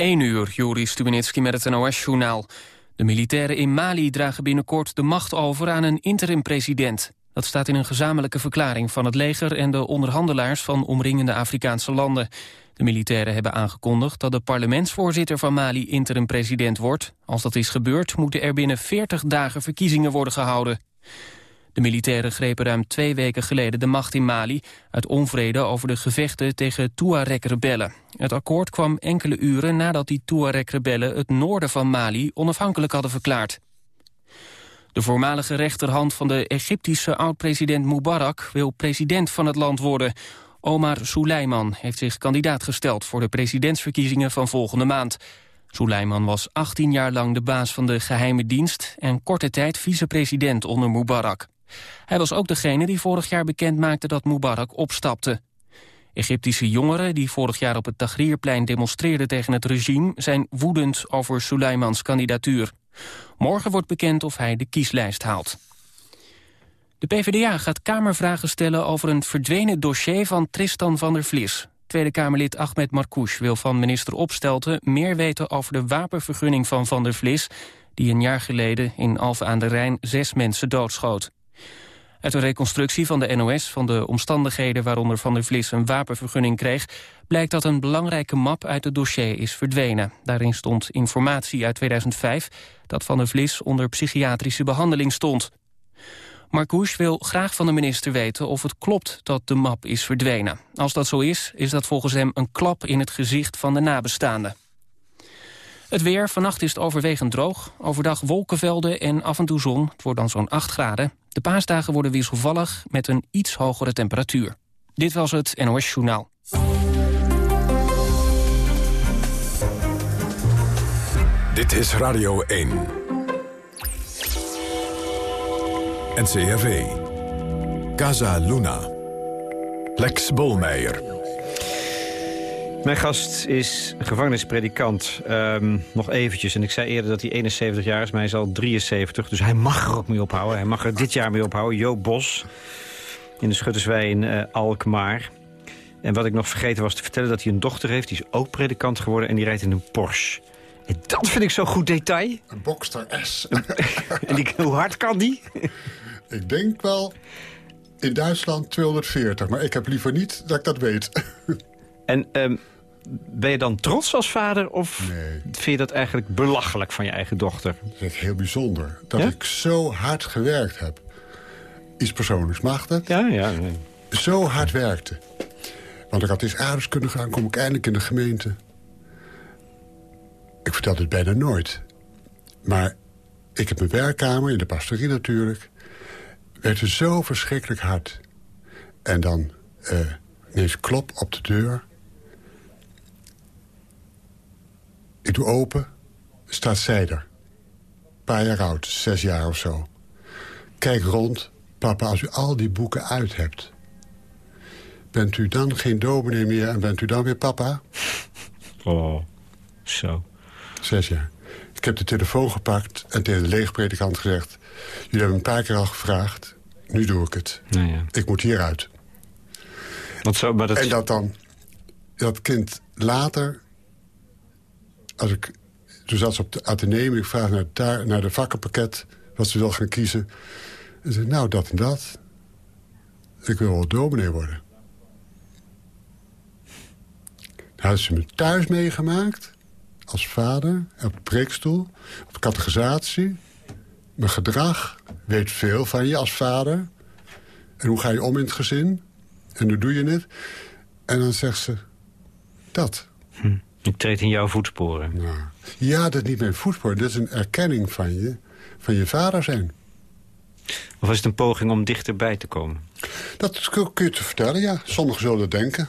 1 uur, Juri Stubenitski met het NOS-journaal. De militairen in Mali dragen binnenkort de macht over aan een interim-president. Dat staat in een gezamenlijke verklaring van het leger en de onderhandelaars van omringende Afrikaanse landen. De militairen hebben aangekondigd dat de parlementsvoorzitter van Mali interim-president wordt. Als dat is gebeurd, moeten er binnen 40 dagen verkiezingen worden gehouden. De militairen grepen ruim twee weken geleden de macht in Mali... uit onvrede over de gevechten tegen Tuareg-rebellen. Het akkoord kwam enkele uren nadat die Tuareg-rebellen... het noorden van Mali onafhankelijk hadden verklaard. De voormalige rechterhand van de Egyptische oud-president Mubarak... wil president van het land worden. Omar Suleiman heeft zich kandidaat gesteld... voor de presidentsverkiezingen van volgende maand. Suleiman was 18 jaar lang de baas van de geheime dienst... en korte tijd vicepresident onder Mubarak. Hij was ook degene die vorig jaar bekend maakte dat Mubarak opstapte. Egyptische jongeren die vorig jaar op het Tahrirplein demonstreerden tegen het regime... zijn woedend over Suleimans kandidatuur. Morgen wordt bekend of hij de kieslijst haalt. De PvdA gaat Kamervragen stellen over een verdwenen dossier van Tristan van der Vlis. Tweede Kamerlid Ahmed Marcouch wil van minister Opstelten meer weten over de wapenvergunning van Van der Vlis... die een jaar geleden in Alphen aan de Rijn zes mensen doodschoot. Uit een reconstructie van de NOS van de omstandigheden waaronder Van der Vlis een wapenvergunning kreeg, blijkt dat een belangrijke map uit het dossier is verdwenen. Daarin stond informatie uit 2005 dat Van der Vlis onder psychiatrische behandeling stond. Marcouch wil graag van de minister weten of het klopt dat de map is verdwenen. Als dat zo is, is dat volgens hem een klap in het gezicht van de nabestaanden. Het weer, vannacht is het overwegend droog. Overdag wolkenvelden en af en toe zon. Het wordt dan zo'n 8 graden. De paasdagen worden wisselvallig met een iets hogere temperatuur. Dit was het NOS Journaal. Dit is Radio 1. NCRV. Casa Luna. Lex Bolmeijer. Mijn gast is gevangenispredikant. Um, nog eventjes, en ik zei eerder dat hij 71 jaar is, maar hij is al 73. Dus hij mag er ook mee ophouden. Hij mag er dit jaar mee ophouden. Joop Bos, in de Schutterswei in uh, Alkmaar. En wat ik nog vergeten was te vertellen, dat hij een dochter heeft. Die is ook predikant geworden en die rijdt in een Porsche. En dat vind ik zo'n goed detail. Een Boxster S. en die, hoe hard kan die? ik denk wel in Duitsland 240, maar ik heb liever niet dat ik dat weet. En um, ben je dan trots als vader of nee. vind je dat eigenlijk belachelijk van je eigen dochter? Dat is heel bijzonder. Dat ik zo hard gewerkt heb. Iets persoonlijks, mag dat? Ja, ja. Nee. Zo hard werkte. Want ik had eens ouders kunnen gaan, kom ik eindelijk in de gemeente. Ik vertel het bijna nooit. Maar ik heb mijn werkkamer, in de pastorie natuurlijk... werkte zo verschrikkelijk hard. En dan uh, ineens klop op de deur... Ik doe open, staat zij er. Paar jaar oud, zes jaar of zo. Kijk rond, papa, als u al die boeken uit hebt... bent u dan geen dominee meer en bent u dan weer papa? Oh, zo. Zes jaar. Ik heb de telefoon gepakt en tegen de leegpredikant gezegd... jullie hebben een paar keer al gevraagd, nu doe ik het. Nou ja. Ik moet hieruit. Want zo, maar dat... En dat dan dat kind later als ik, toen zat ze op de Atheneum, ik vraag naar, daar, naar de vakkenpakket... wat ze wil gaan kiezen. En zei, nou, dat en dat. Ik wil wel dominee worden. Dan had ze me thuis meegemaakt, als vader, op de preekstoel... op de categorisatie. Mijn gedrag weet veel van je als vader. En hoe ga je om in het gezin? En hoe doe je het? En dan zegt ze, dat... Hm. Ik treed in jouw voetsporen. Nou, ja, dat is niet mijn voetsporen. Dat is een erkenning van je, van je vader zijn. Of is het een poging om dichterbij te komen? Dat kun je te vertellen, ja. Sommigen zullen denken.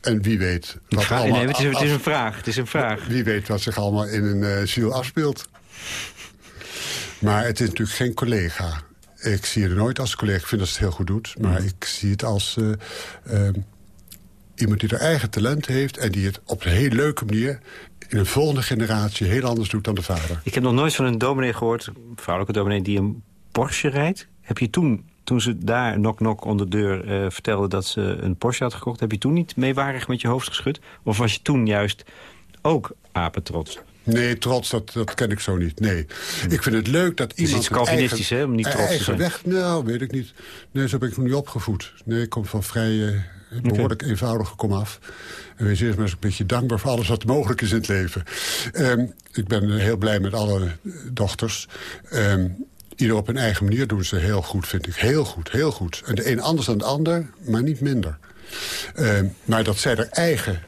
En wie weet... Wat allemaal, nee, het, is, het is, een vraag. Het is een vraag. Wie weet wat zich allemaal in een uh, ziel afspeelt. Maar het is natuurlijk geen collega. Ik zie het nooit als collega. Ik vind dat het heel goed doet. Maar mm. ik zie het als... Uh, uh, iemand die er eigen talent heeft... en die het op een heel leuke manier in een volgende generatie heel anders doet dan de vader. Ik heb nog nooit van een dominee gehoord, een vrouwelijke dominee... die een Porsche rijdt. Heb je toen, toen ze daar nok-nok onder de deur uh, vertelde dat ze een Porsche had gekocht... heb je toen niet meewarig met je hoofd geschud? Of was je toen juist ook apetrots? Nee, trots, dat, dat ken ik zo niet. Nee. Ik vind het leuk dat iemand... iets Calvinistisch, eigen, hè, om niet trots te zijn. weg... Nou, weet ik niet. Nee, zo ben ik nog niet opgevoed. Nee, ik kom van vrij behoorlijk eenvoudige kom af. En wees eerst maar eens een beetje dankbaar voor alles wat mogelijk is in het leven. Ehm, ik ben eh, heel blij met alle eh, dochters. Ehm, ieder op hun eigen manier doen ze heel goed, vind ik. Heel goed, heel goed. En de een anders dan de ander, maar niet minder. Ehm, maar dat zij er eigen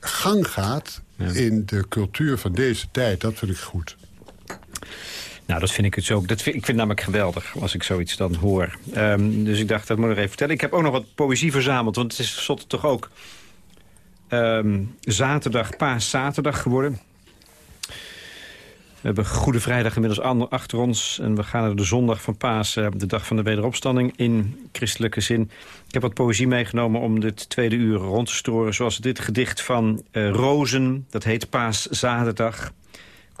gang gaat in de cultuur van deze tijd, dat vind ik goed. Nou, dat vind ik het ook. Dat vind, ik vind namelijk geweldig als ik zoiets dan hoor. Ehm, dus ik dacht, dat moet ik even vertellen. Ik heb ook nog wat poëzie verzameld, want het is tenslotte toch ook ehm, zaterdag, paaszaterdag geworden. We hebben Goede Vrijdag inmiddels achter ons. En we gaan naar de zondag van Paas, eh, de dag van de wederopstanding in christelijke zin. Ik heb wat poëzie meegenomen om dit tweede uur rond te storen. Zoals dit gedicht van eh, Rozen, dat heet Paaszaterdag.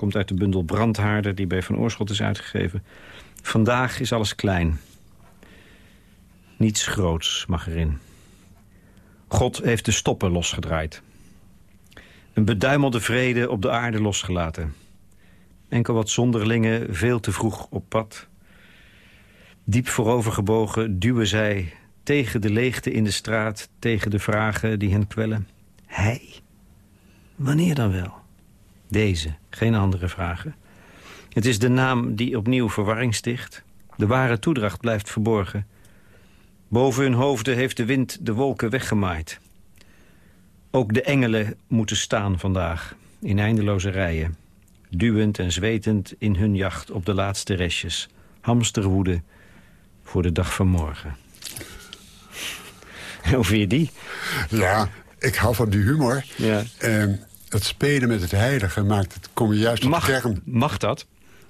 Komt uit de bundel Brandhaarden, die bij Van Oorschot is uitgegeven. Vandaag is alles klein. Niets groots mag erin. God heeft de stoppen losgedraaid. Een beduimelde vrede op de aarde losgelaten. Enkel wat zonderlingen veel te vroeg op pad. Diep voorovergebogen duwen zij tegen de leegte in de straat... tegen de vragen die hen kwellen. Hij? Wanneer dan wel? Deze, geen andere vragen. Het is de naam die opnieuw verwarring sticht. De ware toedracht blijft verborgen. Boven hun hoofden heeft de wind de wolken weggemaaid. Ook de engelen moeten staan vandaag, in eindeloze rijen. Duwend en zwetend in hun jacht op de laatste restjes. Hamsterwoede voor de dag van morgen. Hoe vind je die? Ja, ik hou van die humor. Ja. Ehm, het spelen met het heilige maakt het, kom je juist tot de kern. mag dat?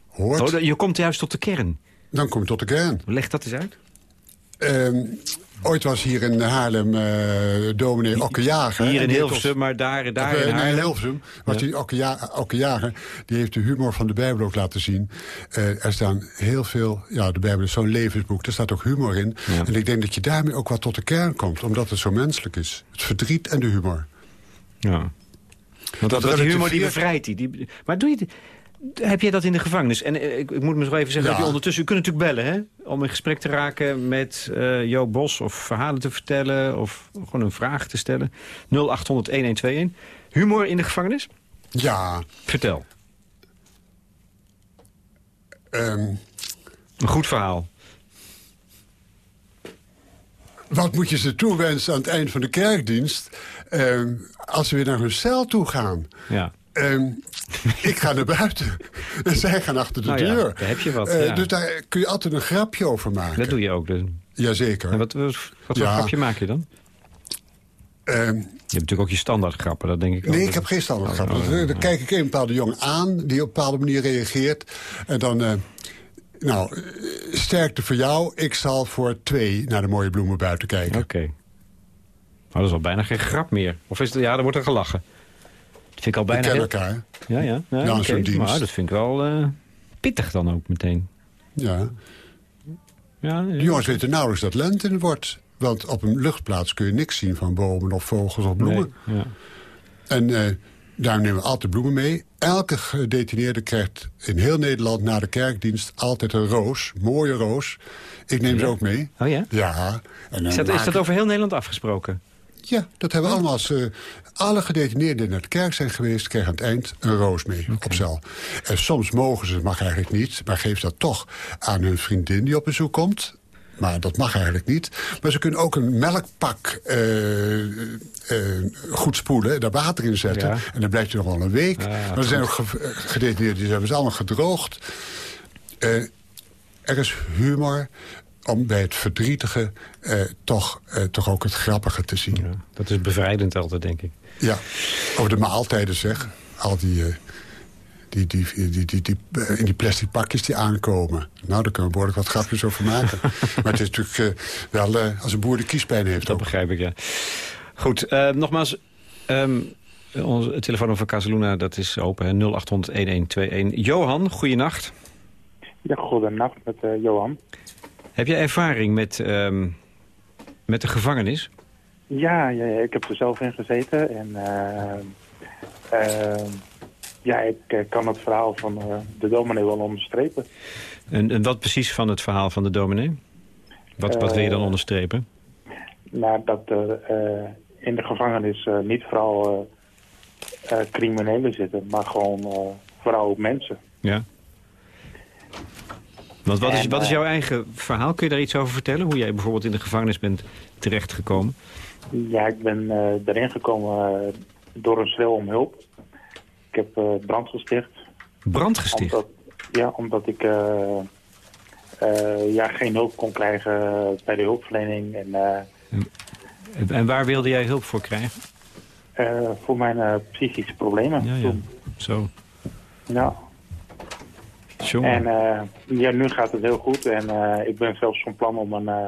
Hoort, Oh, je komt juist tot de kern. dan kom je tot de kern. Leg dat eens uit. Ehm, ooit was hier in Haarlem eh dominee Okkejager. Hier in Hilversum, maar daar, daar eh, in Haarlem. Hilversum was die Okkeja- Okkejager. Die heeft de humor van de Bijbel ook laten zien. Eh, er staan heel veel... Ja, de Bijbel is zo'n levensboek. Er staat ook humor in. Ja. En ik denk dat je daarmee ook wat tot de kern komt. Omdat het zo menselijk is. Het verdriet en de humor. Ja. Want dat, dat humor die bevrijdt die. die. Maar doe je, dit- heb jij dat in de gevangenis? En eh, ik, ik moet me zo even zeggen, Ja. dat je ondertussen... U kunt natuurlijk bellen, hè? Om in gesprek te raken met eh Joop Bos... of verhalen te vertellen of gewoon een vraag te stellen. 0800-1121. Humor in de gevangenis? Ja, Vertel. ehm, Een goed verhaal. wat moet je ze toewensen aan het eind van de kerkdienst... ehm, als ze weer naar hun cel toe gaan? Ja. Ehm, ik ga naar buiten. En zij gaan achter de Nou ja, deur. daar heb je wat, Eh, ja. Dus daar kun je altijd een grapje over maken. Dat doe je ook. Dus. Jazeker. En wat, wat, wat voor Ja. grapje maak je dan? Ehm, Je hebt natuurlijk ook je standaard grappen, dat denk ik ook. nee, ik heb geen standaard grap. oh, Dan- Dan kijk ik een bepaalde jongen aan... die op een bepaalde manier reageert. En dan... eh, nou, eh, sterkte voor jou. Ik zal voor twee naar de mooie bloemen buiten kijken. Oké. Maar dat is al bijna geen grap meer. Of is het, ja, dan wordt er gelachen. Dat vind ik al We bijna kennen heel... elkaar. Ja, ja. ja Ja, dienst. Maar dat vind ik wel eh, pittig dan ook meteen. Ja. Ja, De jongens weten nauwelijks dat lente wordt. Want op een luchtplaats kun je niks zien van bomen of vogels of bloemen. Nee, ja. En eh daar nemen we altijd bloemen mee. Elke gedetineerde krijgt in heel Nederland na de kerkdienst altijd een roos. Mooie roos. Ik neem ze ook mee. Oh ja? Ja. En Is dat, is dat over heel Nederland afgesproken? Ja, dat hebben we allemaal. Als, eh, alle gedetineerden naar de kerk zijn geweest... krijgen aan het eind een roos mee op cel. En soms mogen ze, mag eigenlijk niet... maar geef dat toch aan hun vriendin die op bezoek komt... Maar dat mag eigenlijk niet. Maar ze kunnen ook een melkpak eh, eh, goed spoelen, daar water in zetten. Ja. En dan blijft hij nog wel een week. Ah, maar er zijn ook ge- gedetineerden die hebben ze allemaal gedroogd. Er is humor om bij het verdrietige eh, toch, eh, toch ook het grappige te zien. Ja, dat is bevrijdend altijd, denk ik. Ja, over de maaltijden zeg. Al die, eh, die, die, die, die, die, eh, in die plastic pakjes die aankomen. Nou, daar kunnen we behoorlijk wat grapjes over maken. maar het is natuurlijk eh, wel eh, als een boer de kiespijn heeft Dat ook. begrijp ik, ja. Goed, eh, nogmaals... ehm onze telefoon van Casaluna, dat is open, hè, 0800-1121. Johan, goeienacht. Ja, goedenacht met Johan. Heb jij ervaring met, ehm, met de gevangenis? Ja, ja, ja, ik heb er zelf in gezeten. En, eh, eh, Ja, ik eh, kan het verhaal van eh, de dominee wel onderstrepen. En, en wat precies van het verhaal van de dominee? Wat, wat wil je dan onderstrepen? Nou, dat er in de gevangenis niet vooral criminelen zitten, maar gewoon vooral ook mensen. Ja. Want wat is, En, wat is eh, jouw eigen verhaal? Kun je daar iets over vertellen? Hoe jij bijvoorbeeld in de gevangenis bent terechtgekomen? Ja, ik ben eh, erin gekomen eh, door een schreeuw om hulp. Ik heb eh, brand gesticht. Brand gesticht? Omdat, ja, omdat ik eh, eh, ja, geen hulp kon krijgen bij de hulpverlening. En eh, En waar wilde jij hulp voor krijgen? eh, voor mijn eh, psychische problemen Ja, ja. Zo. Ja. Jongen. En eh, ja, nu gaat het heel goed. En eh, ik ben zelfs van plan om een eh,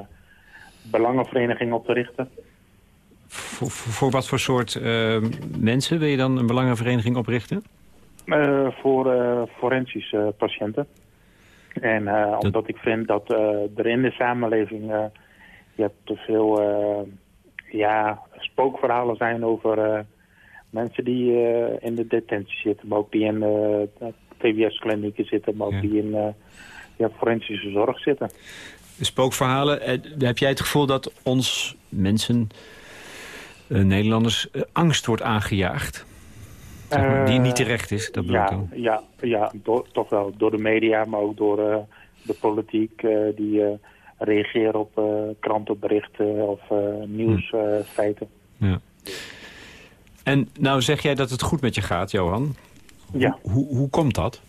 belangenvereniging op te richten. Voor, voor, wat voor soort mensen wil je dan een belangenvereniging oprichten? Voor forensische patiënten. En omdat ik vind dat er in de samenleving... je hebt te veel ja, spookverhalen zijn over mensen die in de detentie zitten. Maar ook die in de TBS-klinieken zitten. Maar ook Ja. die in eh, ja, forensische zorg zitten. Spookverhalen. eh, heb jij het gevoel dat ons mensen, eh, Nederlanders, angst wordt aangejaagd? Zeg maar, die niet terecht is, dat bedoel ik Ja, dan. ja, ja door, toch wel. Door de media, maar ook door de politiek die eh, reageren op krantenberichten of nieuwsfeiten. Ja. En nou zeg jij dat het goed met je gaat, Johan. Ja. Hoe, hoe komt dat?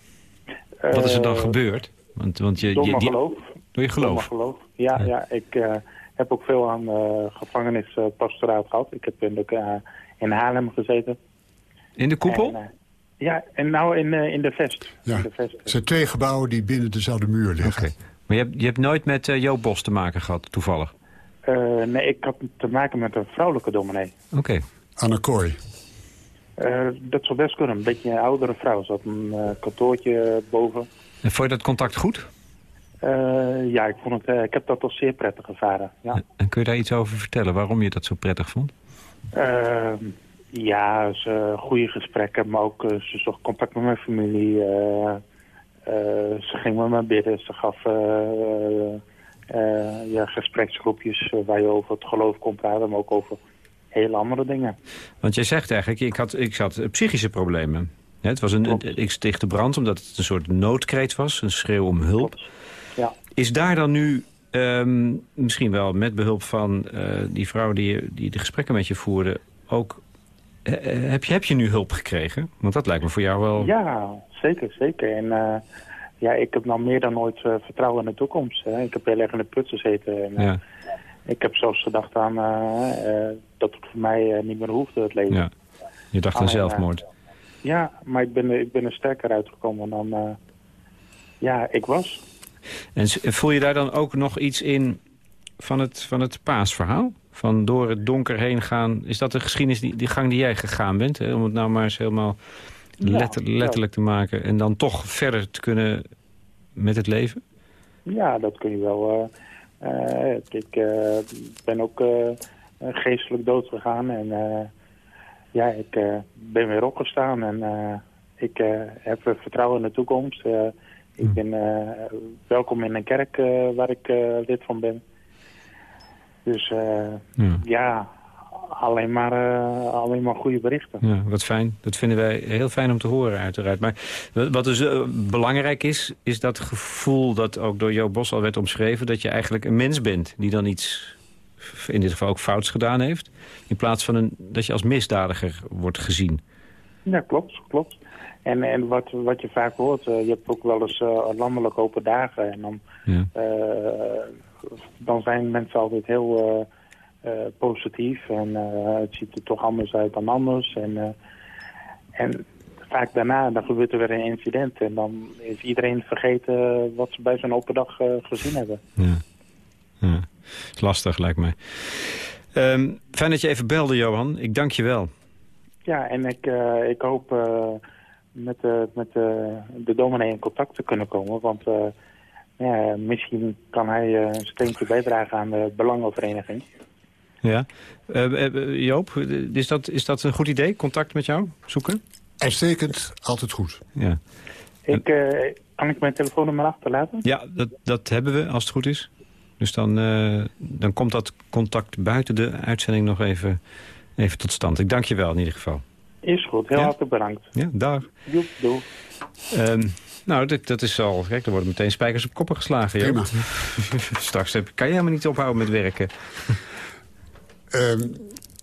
Wat is er dan Eh, gebeurd? Want, want je, Door je, mijn die- geloof. door je Door mijn geloof. geloof. Ja, Ja. ja. ik eh, heb ook veel aan uh, gevangenispastoraat gehad. Ik heb in, de, eh, in Haarlem gezeten. In de koepel? En, eh, ja, en nou in, eh, in de Vest. Ja. In de Vest. Het zijn twee gebouwen die binnen dezelfde muur liggen. Oké. Maar je hebt, je hebt nooit met eh, Joop Bos te maken gehad, toevallig? Eh, nee, ik had te maken met een vrouwelijke dominee. Oké. Anna Kooi. Eh, dat zou best kunnen. Een beetje een oudere vrouw. Ze had een eh, kantoortje boven. En vond je dat contact goed? Eh, ja, ik, vond het, ik heb dat als zeer prettig ervaren. Ja, En kun je daar iets over vertellen? Waarom je dat zo prettig vond? Eh, ja ze, goede gesprekken, maar ook ze zocht contact met mijn familie. ze ging met me bidden. Ze gaf ja, gespreksgroepjes waar je over het geloof kon praten, maar ook over hele andere dingen. Want jij zegt eigenlijk, ik had, ik had psychische problemen. Ja, het was een, Klopt. ik stichtte brand omdat het een soort noodkreet was. Een schreeuw om hulp. Ja. Is daar dan nu, ehm, misschien wel met behulp van eh, die vrouw die, die de gesprekken met je voerde... ook heb, je, heb je nu hulp gekregen? Want dat lijkt me voor jou wel... Ja, zeker, zeker. En eh, ja, ik heb nou meer dan ooit eh, vertrouwen in de toekomst. Hè. Ik heb heel erg in de put gezeten. En, Ja, Ik heb zelfs gedacht aan eh, eh, dat het voor mij eh, niet meer hoefde, het leven. ja. Je dacht aan Alleen, zelfmoord. Ja, maar ik ben, er- ik ben er sterker uitgekomen dan ja, ik was. En voel je daar dan ook nog iets in van het, van het paasverhaal? Van door het donker heen gaan. Is dat de geschiedenis, die, die gang die jij gegaan bent? Hè? Om het nou maar eens helemaal Ja, letter- ja. letterlijk te maken. En dan toch verder te kunnen met het leven? Ja, dat kun je wel. Ik eh, ben ook eh, geestelijk dood gegaan. En eh, ja, ik eh, ben weer opgestaan. En eh, ik eh, heb er vertrouwen in de toekomst. Eh, ik ben eh, welkom in een kerk eh, waar ik eh, lid van ben. Dus eh, Ja. Alleen maar, eh, alleen maar goede berichten. Ja, wat fijn. Dat vinden wij heel fijn om te horen uiteraard. Maar wa- wat dus eh, belangrijk is, is dat gevoel dat ook door Joop Bos al werd omschreven... dat je eigenlijk een mens bent die dan iets, in dit geval ook fouts gedaan heeft... in plaats van een, dat je als misdadiger wordt gezien. Ja, klopt, klopt. En, en wat, wat je vaak hoort, eh, je hebt ook wel eens landelijk open dagen. En dan, Ja. dan zijn mensen altijd heel positief. En eh, het ziet er toch anders uit dan anders. En, eh, en vaak daarna dan gebeurt er weer een incident. En dan is iedereen vergeten wat ze bij zo'n open dag eh, gezien hebben. Ja. ja. is lastig, lijkt mij. Ehm, fijn dat je even belde, Johan. Ik dank je wel. Ja, en ik, eh, ik hoop eh, met, eh, met eh, de dominee in contact te kunnen komen. Want eh, ja, misschien kan hij eh, een steentje bijdragen aan de belangenvereniging. Ja. Eh, eh, Joop, is dat, is dat een goed idee? Contact met jou zoeken? Uitstekend, altijd goed. Ja, Ik, eh, kan ik mijn telefoonnummer achterlaten? ja dat, dat hebben we als het goed is. Dus dan, eh, dan komt dat contact buiten de uitzending nog even, even tot stand. Ik dank je wel in ieder geval. Is goed, heel Ja? hartelijk bedankt. Ja, dag. Joep, doei. Ehm, nou, dat, dat is al... Kijk, er worden meteen spijkers op koppen geslagen. Prima. Straks heb, kan je helemaal niet ophouden met werken. Ehm,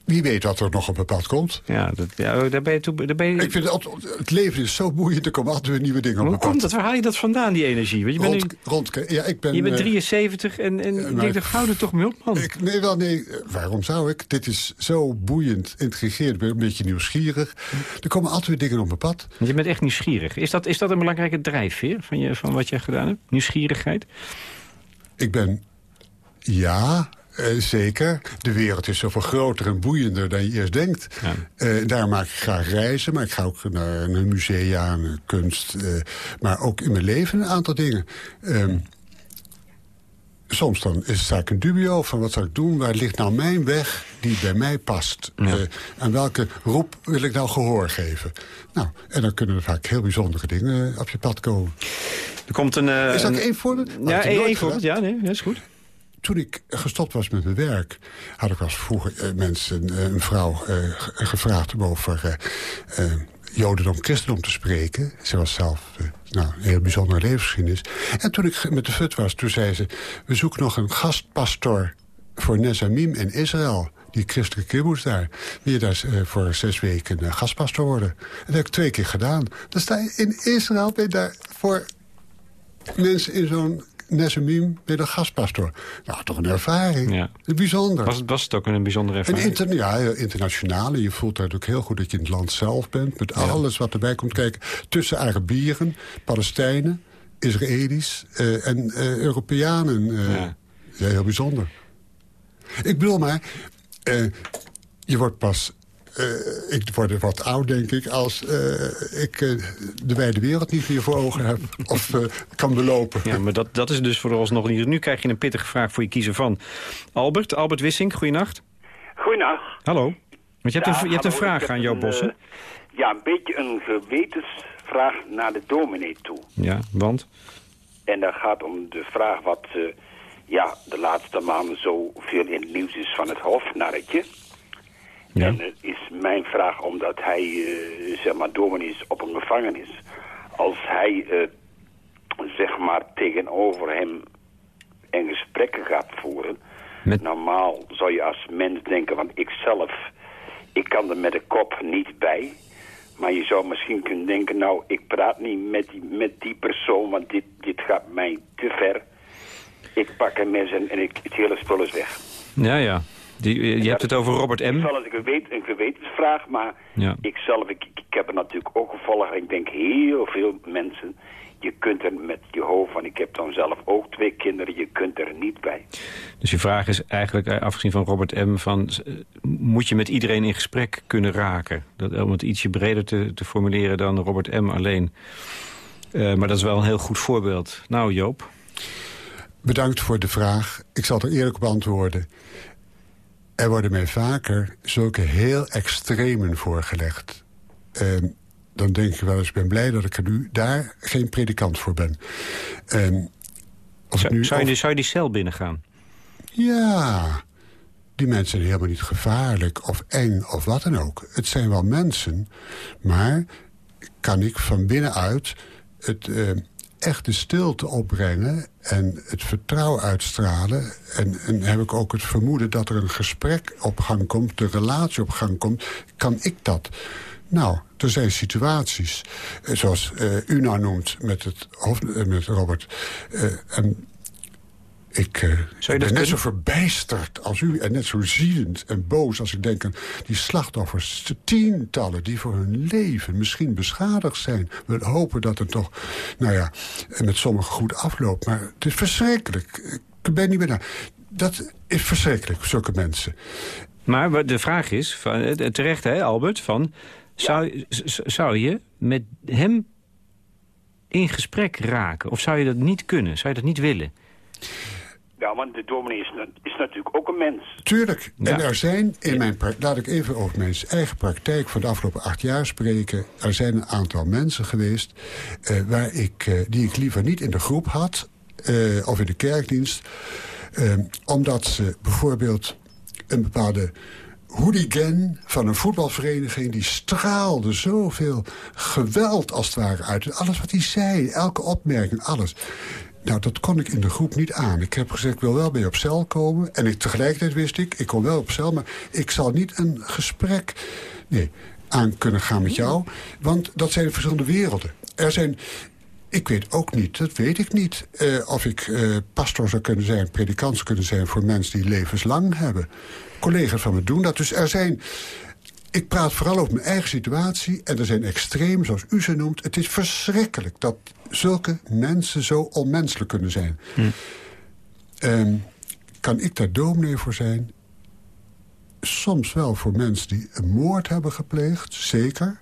wie weet wat er nog op het pad komt. Ja, dat, ja daar ben je toe... Daar ben je, Ik vind het, het leven is zo boeiend, er komen altijd weer nieuwe dingen op hoe komt dat? Waar haal je dat vandaan, die energie? Want je bent, Rond, nu- rond, ja, ik ben, je bent eh, 73 en, en ik denk, dat hou er toch mee op, man. Ik, nee, wel, nee. eh, Waarom zou ik? Dit is zo boeiend, intrigerend. Ik ben een beetje nieuwsgierig. Er komen altijd weer dingen op mijn pad. Want je bent echt nieuwsgierig. Is dat, is dat een belangrijke drijfveer van, je, van wat je gedaan hebt? Nieuwsgierigheid? Ik ben, ja, eh, zeker. De wereld is zoveel groter en boeiender dan je eerst denkt. Ja. Eh, daar maak ik graag reizen, maar ik ga ook naar, naar musea, naar kunst. eh, maar ook in mijn leven een aantal dingen. Ehm, soms dan is het zaak een dubio van wat zal ik doen? Waar ligt nou mijn weg die bij mij past? Ja. Aan welke roep wil ik nou gehoor geven? Nou, en dan kunnen er vaak heel bijzondere dingen op je pad komen. Er komt een... eh, Is dat een- één voorbeeld? Ja, één voorbeeld. Ja, nee, dat is goed. Toen ik gestopt was met mijn werk... had ik eens vroeger eh, mensen, eh, een vrouw eh, ge- gevraagd... om over jodendom, christendom te spreken. Ze was zelf nou, een heel bijzondere levensgeschiedenis. En toen ik met de FUT was, toen zei ze... we zoeken nog een gastpastor voor Nezamim in Israël... Die christelijke kibbutz daar. Wil je daar voor zes weken gastpastor worden? En dat heb ik twee keer gedaan. Dan sta je in Israël, ben je daar voor mensen in zo'n Nezamim ben je de gastpastor. Nou, toch een ervaring. Ja. Bijzonder. Was het, was het ook een bijzondere ervaring? inter, ja, internationale. Je voelt natuurlijk heel goed dat je in het land zelf bent. Met alles wat erbij komt kijken. Tussen Arabieren, Palestijnen, Israëli's eh, en eh, Europeanen. eh, Ja. ja, heel bijzonder. Ik bedoel maar, je wordt pas... eh, ik word wat oud, denk ik, als eh, ik eh, de wijde wereld niet meer voor ogen heb. Of kan belopen. Ja, maar dat, dat is dus voor ons nog niet. Nu krijg je een pittige vraag voor je kiezer van Albert. Albert Wissink, goeienacht. Goeienacht. Hallo. Want je hebt, Ja, een, je hebt een hallo, vraag aan een, Bossen. ja, een beetje een gewetensvraag naar de dominee toe. Ja, want? En dat gaat om de vraag wat eh, ja, de laatste maanden zo veel in het nieuws is van het hofnarretje. Ja. En het is mijn vraag omdat hij, eh, zeg maar, dominee is op een gevangenis. Als hij, eh, zeg maar, tegenover hem een gesprekken gaat voeren... Met- Normaal zou je als mens denken, want ik zelf, ik kan er met de kop niet bij. Maar je zou misschien kunnen denken, nou, ik praat niet met die, met die persoon, want dit, dit gaat mij te ver. Ik pak een mes en, en ik, het hele spul is weg. Ja, ja. Die, je hebt het over Robert Het is M. wel eens een, gewet, een gewetensvraag, maar Ja. ik zelf, ik, ik heb het natuurlijk ook gevolgd. En ik denk heel veel mensen, je kunt er met je hoofd, want ik heb dan zelf ook twee kinderen, je kunt er niet bij. Dus je vraag is eigenlijk, eh, afgezien van Robert M... Van, eh, moet je met iedereen in gesprek kunnen raken? Dat, om het ietsje breder te, te formuleren dan Robert M. alleen. Eh, maar dat is wel een heel goed voorbeeld. Nou, Joop. Bedankt voor de vraag. Ik zal er eerlijk op antwoorden. Er worden mij vaker zulke heel extremen voorgelegd. Ehm, dan denk ik wel eens, ik ben blij dat ik er nu daar geen predikant voor ben. Ehm, of het Zou, nu zou, je, of- zou je die cel binnengaan? Ja, die mensen zijn helemaal niet gevaarlijk of eng of wat dan ook. Het zijn wel mensen, maar kan ik van binnenuit het eh, echte stilte opbrengen... en het vertrouwen uitstralen. En, en heb ik ook het vermoeden dat er een gesprek op gang komt... de relatie op gang komt, kan ik dat... Nou, er zijn situaties, eh, zoals eh, u nou noemt met, het eh, met Robert. Ik eh, dat ben net kunnen? zo verbijsterd als u en net zo ziedend en boos als ik denk aan die slachtoffers. de Tientallen die voor hun leven misschien beschadigd zijn. We hopen dat het toch, nou ja, met sommigen goed afloopt. Maar het is verschrikkelijk. Ik ben niet meer naar. Dat is verschrikkelijk, zulke mensen. Maar de vraag is, van, eh, terecht hè Albert, van, zou, zou je met hem in gesprek raken? Of zou je dat niet kunnen? Zou je dat niet willen? Ja, want de dominee is, is natuurlijk ook een mens. Tuurlijk. En er zijn in mijn... Laat ik even over mijn eigen praktijk van de afgelopen acht jaar spreken. Er zijn een aantal mensen geweest... Eh, waar ik, eh, die ik liever niet in de groep had... Eh, of in de kerkdienst. omdat ze bijvoorbeeld een bepaalde hooligan van een voetbalvereniging... die straalde zoveel geweld als het ware uit. Alles wat hij zei, elke opmerking, alles. Nou, dat kon ik in de groep niet aan. Ik heb gezegd, ik wil wel je op cel komen. En ik, tegelijkertijd wist ik, ik kom wel op cel... maar ik zal niet een gesprek nee, aan kunnen gaan met jou. Want dat zijn verschillende werelden. Er zijn... Ik weet ook niet, dat weet ik niet... eh, of ik eh, pastor zou kunnen zijn, predikant zou kunnen zijn... voor mensen die levenslang hebben. Collega's van me doen dat. Dus er zijn... Ik praat vooral over mijn eigen situatie. En er zijn extremen, zoals u ze noemt. Het is verschrikkelijk dat zulke mensen zo onmenselijk kunnen zijn. Ehm, kan ik daar dominee voor zijn? Soms wel voor mensen die een moord hebben gepleegd, zeker.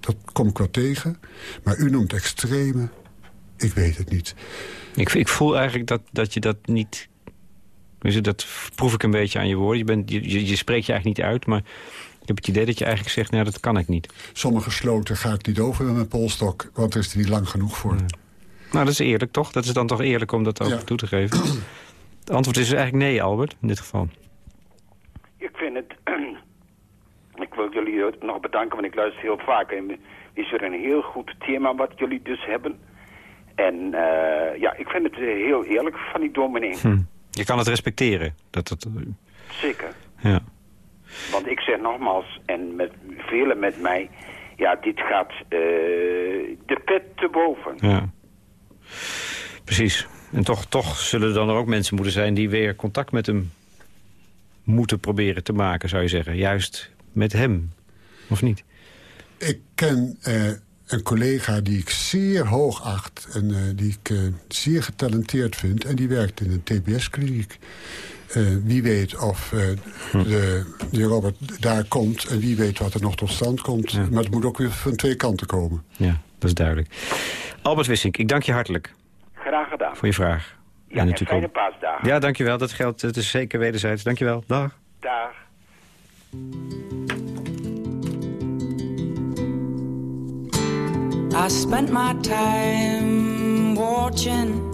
Dat kom ik wel tegen. Maar u noemt extreme. Ik weet het niet. Ik, ik voel eigenlijk dat, dat je dat niet... Dus dat proef ik een beetje aan je woorden. Je, bent, je spreekt je eigenlijk niet uit, maar ik heb het idee dat je eigenlijk zegt... nou, dat kan ik niet. Sommige sloten ga ik niet over met mijn polstok, want er is er niet lang genoeg voor. Nou, dat is eerlijk, toch? Dat is dan toch eerlijk om dat ook Ja. toe te geven? Het antwoord is eigenlijk nee, Albert, in dit geval. Ik vind het... ik wil jullie nog bedanken, want ik luister heel vaak. En is er een heel goed thema wat jullie dus hebben. En eh, ja, ik vind het eh, heel eerlijk van die dominee. Hm. Je kan het respecteren. Dat het, Zeker. ja. Want ik zeg nogmaals, en met velen met mij... Ja, dit gaat eh, de pet te boven. ja. Precies. En toch, toch zullen er dan ook mensen moeten zijn... die weer contact met hem moeten proberen te maken, zou je zeggen. Juist met hem. Of niet? Ik ken eh, een collega die ik zeer hoog acht... en eh, die ik zeer getalenteerd vind... en die werkt in een TBS-kliniek. Eh, wie weet of eh, de, de Robert daar komt... en wie weet wat er nog tot stand komt. Ja. Maar het moet ook weer van twee kanten komen. Ja, dat is duidelijk. Albert Wissink, ik dank je hartelijk Graag gedaan. voor je vraag. Ja, en fijne paasdagen. Ja, dankjewel. Dat geldt. Het is zeker wederzijds. Dankjewel. Dag. Dag. I spent my time watching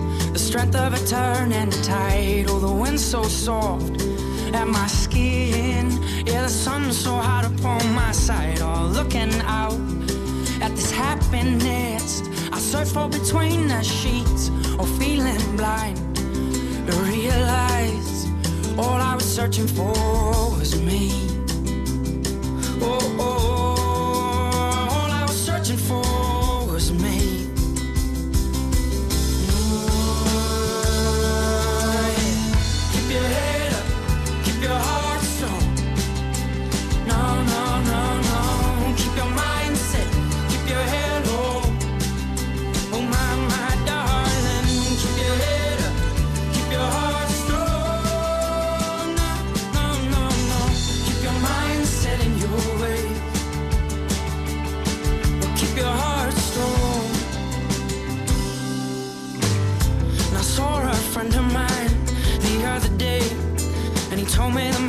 the strength of a turn and tide. Oh, the wind so soft at my skin. Yeah, the sun so hot upon my side. Oh, looking out at this happiness. I search for between the sheets or feeling blind. To realize all I was searching for was me. Told me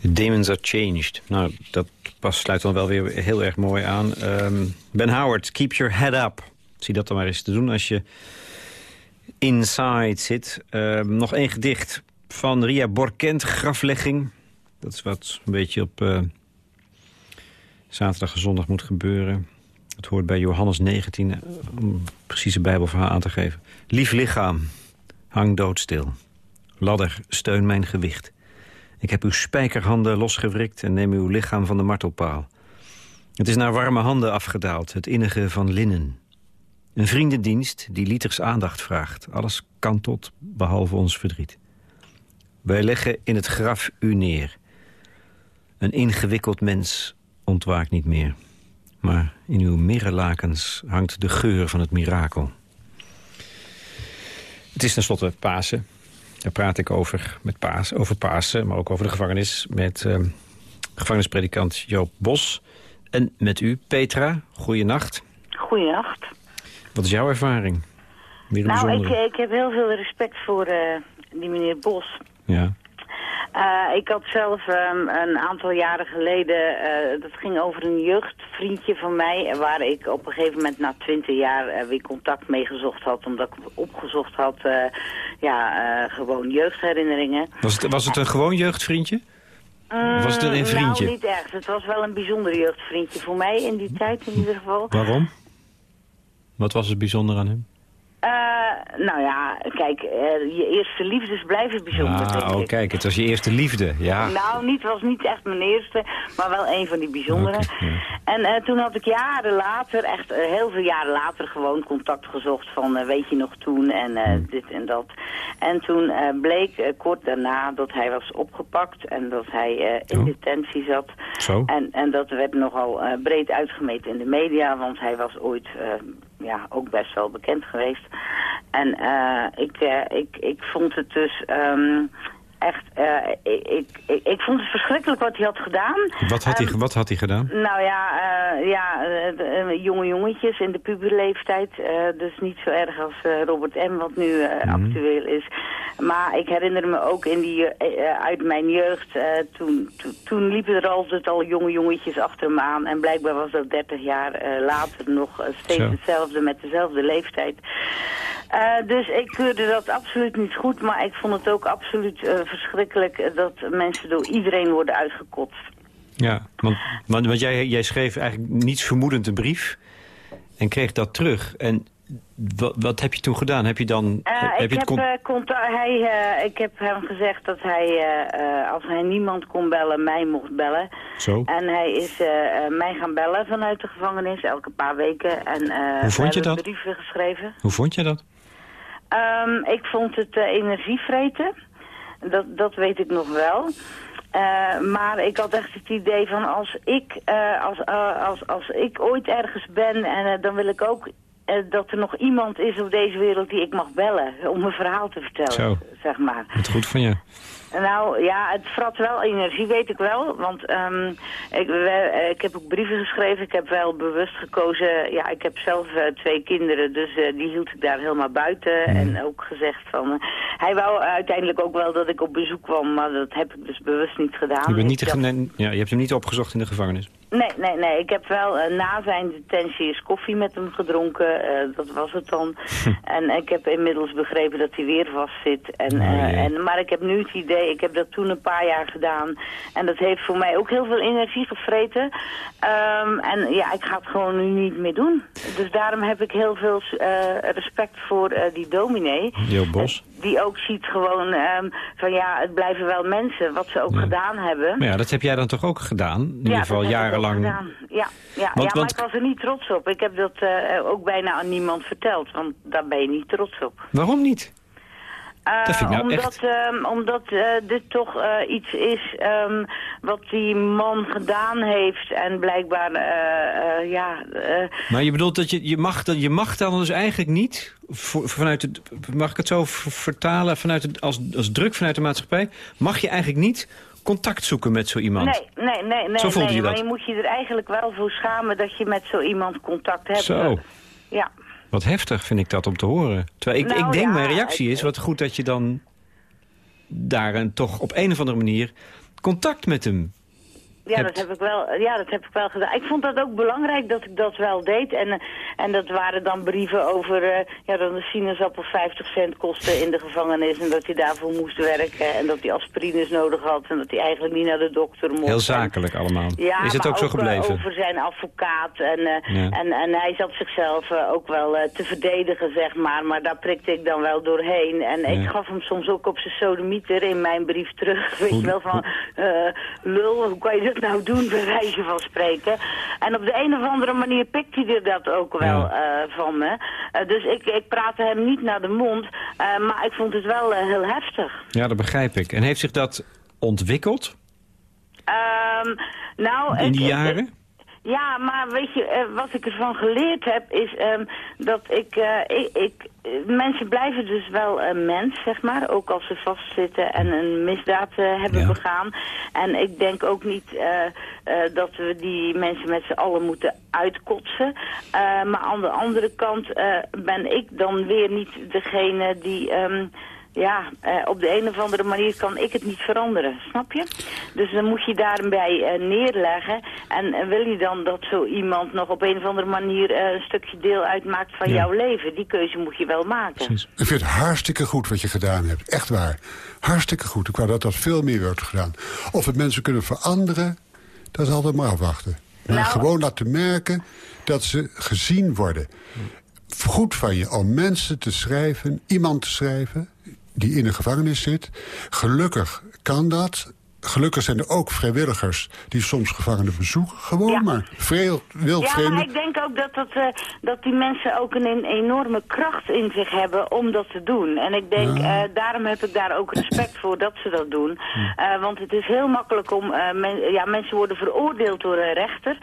Demons are changed. Nou, dat pas sluit dan wel weer heel erg mooi aan. Ehm, ben Howard, keep your head up. Zie dat dan maar eens te doen als je inside zit. Ehm, nog één gedicht van Ria Borkent, Graflegging. Dat is wat een beetje op eh, zaterdag en zondag moet gebeuren. Het hoort bij Johannes 19, eh, om een precieze bijbelverhaal aan te geven. Lief lichaam, hang doodstil. Ladder, steun mijn gewicht. Ik heb uw spijkerhanden losgewrikt en neem uw lichaam van de martelpaal. Het is naar warme handen afgedaald, het innige van linnen. Een vriendendienst die liters aandacht vraagt. Alles kan tot, behalve ons verdriet. Wij leggen in het graf u neer. Een ingewikkeld mens ontwaakt niet meer. Maar in uw mirrelakens hangt de geur van het mirakel. Het is tenslotte Pasen. Daar praat ik over met Paas, over Pasen, maar ook over de gevangenis... met eh, gevangenispredikant Joop Bos. En met u, Petra. Goeienacht. Goeienacht. Wat is jouw ervaring? Nou, ik, ik heb heel veel respect voor eh, die meneer Bos. Ja. Eh, ik had zelf ehm, een aantal jaren geleden, eh, dat ging over een jeugdvriendje van mij, waar ik op een gegeven moment na twintig jaar eh, weer contact mee gezocht had, omdat ik opgezocht had, ja, gewoon jeugdherinneringen. Was het, was het een gewoon jeugdvriendje? Was het een, Mm, vriendje? Nou, niet echt. Het was wel een bijzonder jeugdvriendje voor mij in die tijd in ieder geval. Waarom? Wat was het bijzonder aan hem? Eh, nou ja, kijk, eh, je eerste liefdes blijven bijzonder, denk Ah, oh, ik. kijk, het was je eerste liefde. Ja. Nou, niet, was niet echt mijn eerste, maar wel een van die bijzondere. Ja. En eh, toen had ik jaren later, echt heel veel jaren later, gewoon contact gezocht van weet je nog toen en Hmm. dit en dat. En toen bleek kort daarna dat hij was opgepakt en dat hij in Oh. detentie zat. Zo? En, en dat werd nogal breed uitgemeten in de media, want hij was ooit ja, ook best wel bekend geweest. En eh, ik, eh, ik, ik vond het dus ehm, echt, eh, ik, ik, ik, vond het verschrikkelijk wat hij had gedaan. Wat had, hij, Ehm, wat had hij gedaan? nou ja, eh, ja eh, jonge jongetjes in de puberleeftijd. dus niet zo erg als Robert M. wat nu Mhm. actueel is. Maar ik herinner me ook in die, uit mijn jeugd, toen, toen, toen liepen er altijd al jonge jongetjes achter me aan. En blijkbaar was dat 30 jaar later nog steeds Zo. hetzelfde met dezelfde leeftijd. Dus ik keurde dat absoluut niet goed, maar ik vond het ook absoluut verschrikkelijk dat mensen door iedereen worden uitgekotst. Ja, want, want, want jij, jij schreef eigenlijk niets vermoedend een brief en kreeg dat terug. En wat, wat heb je toen gedaan? Heb je dan... Eh, heb ik, je heb, eh, contact, hij, eh, ik heb hem gezegd dat hij, als hij niemand kon bellen, mij mocht bellen. Zo? En hij is mij gaan bellen vanuit de gevangenis, elke paar weken. En, Hoe vond je dat? brieven geschreven. Hoe vond je dat? Ehm, ik vond het energievreten. Dat, dat weet ik nog wel. Eh, maar ik had echt het idee van als ik, eh, als, eh, als, als ik ooit ergens ben, en dan wil ik ook dat er nog iemand is op deze wereld die ik mag bellen om een verhaal te vertellen, Zo. zeg maar. Wat goed van je. Nou ja, het vrat wel energie, weet ik wel. Want ehm, ik, we- ik heb ook brieven geschreven. Ik heb wel bewust gekozen. Ja, ik heb zelf eh, twee kinderen, dus eh, die hield ik daar helemaal buiten. En ook gezegd van... eh, hij wou uiteindelijk ook wel dat ik op bezoek kwam, maar dat heb ik dus bewust niet gedaan. Je, bent niet Ik ja, je hebt hem niet opgezocht in de gevangenis. Nee, nee, nee. Ik heb wel eh, na zijn detentie eens koffie met hem gedronken. eh, dat was het dan. en ik heb inmiddels begrepen dat hij weer vastzit. En, eh, Oh, jee. en, maar ik heb nu het idee, ik heb dat toen een paar jaar gedaan. En dat heeft voor mij ook heel veel energie gevreten. Ehm, en ja, ik ga het gewoon nu niet meer doen. Dus daarom heb ik heel veel eh, respect voor eh, die dominee. Jo Bos. Die ook ziet gewoon ehm, van ja, het blijven wel mensen, wat ze ook gedaan hebben. Maar ja, dat heb jij dan toch ook gedaan? In ieder geval jarenlang. Ja, ja, Want- ja want- maar ik was er niet trots op. Ik heb dat eh, ook bijna aan niemand verteld, want daar ben je niet trots op. Waarom niet? Eh, Dat vind ik nou omdat ehm, omdat eh, dit toch eh, iets is ehm, wat die man gedaan heeft en blijkbaar, ja... Maar je bedoelt dat je, je, mag, dan, je mag dan dus eigenlijk niet, voor- vanuit het, mag ik het zo vertalen, vanuit het, als, als druk vanuit de maatschappij, mag je eigenlijk niet contact zoeken met zo iemand? Nee, nee, nee, nee. Zo voelde nee, je maar dat? je moet je er eigenlijk wel voor schamen dat je met zo iemand contact hebt. Zo. Ja. Wat heftig vind ik dat om te horen. Terwijl ik, Nou, ik denk, ja, mijn reactie is, wat goed dat je dan daar een, toch op een of andere manier contact met hem Ja, hebt. dat heb ik wel, ja, dat heb ik wel gedaan. Ik vond dat ook belangrijk dat ik dat wel deed. En, eh, en dat waren dan brieven over eh, ja, dat een sinaasappel 50 cent kostte in de gevangenis. En dat hij daarvoor moest werken. En dat hij aspirines nodig had. En dat hij eigenlijk niet naar de dokter mocht. Heel zakelijk allemaal. ja, is het ook zo eh, gebleven? over zijn advocaat. En, Ja. en, en hij zat zichzelf ook wel te verdedigen, zeg maar. Maar daar prikte ik dan wel doorheen. En ik gaf hem soms ook op zijn sodemieter in mijn brief terug. Weet je wel, van lul, hoe kan je dat nou doen, bij wijze van spreken. En op de een of andere manier pikt hij er dat ook wel Ja. eh, van me. Eh, dus ik, ik praatte hem niet naar de mond. eh, maar ik vond het wel heel heftig. Ja, dat begrijp ik. En heeft zich dat ontwikkeld Ehm, nou, in die ik- jaren? Ja, maar weet je, eh, wat ik ervan geleerd heb is ehm, dat ik, eh, ik, ik eh, mensen blijven dus wel een mens, zeg maar, ook als ze vastzitten en een misdaad hebben Ja. begaan. En ik denk ook niet dat we die mensen met z'n allen moeten uitkotsen. Maar aan de andere kant eh, ben ik dan weer niet degene die... ehm, ja, eh, op de een of andere manier kan ik het niet veranderen, snap je? Dus dan moet je daarbij eh, neerleggen. En wil je dan dat zo iemand nog op een of andere manier eh, een stukje deel uitmaakt van Ja. jouw leven? Die keuze moet je wel maken. Precies. Ik vind het hartstikke goed wat je gedaan hebt. Echt waar. Hartstikke goed. Ik wou dat dat veel meer wordt gedaan. Of het mensen kunnen veranderen, dat is altijd maar afwachten. Maar Nou- gewoon laten merken dat ze gezien worden. Goed van je om mensen te schrijven, iemand te schrijven... die in de gevangenis zit. Gelukkig kan dat. Gelukkig zijn er ook vrijwilligers die soms gevangenen bezoeken. Gewoon Ja. maar. Wild Ja, vreemden. ik denk ook dat, dat, eh, dat die mensen ook een, een enorme kracht in zich hebben om dat te doen. En ik denk, eh, daarom heb ik daar ook respect voor dat ze dat doen. Eh, want het is heel makkelijk om... men- ja, mensen worden veroordeeld door een rechter.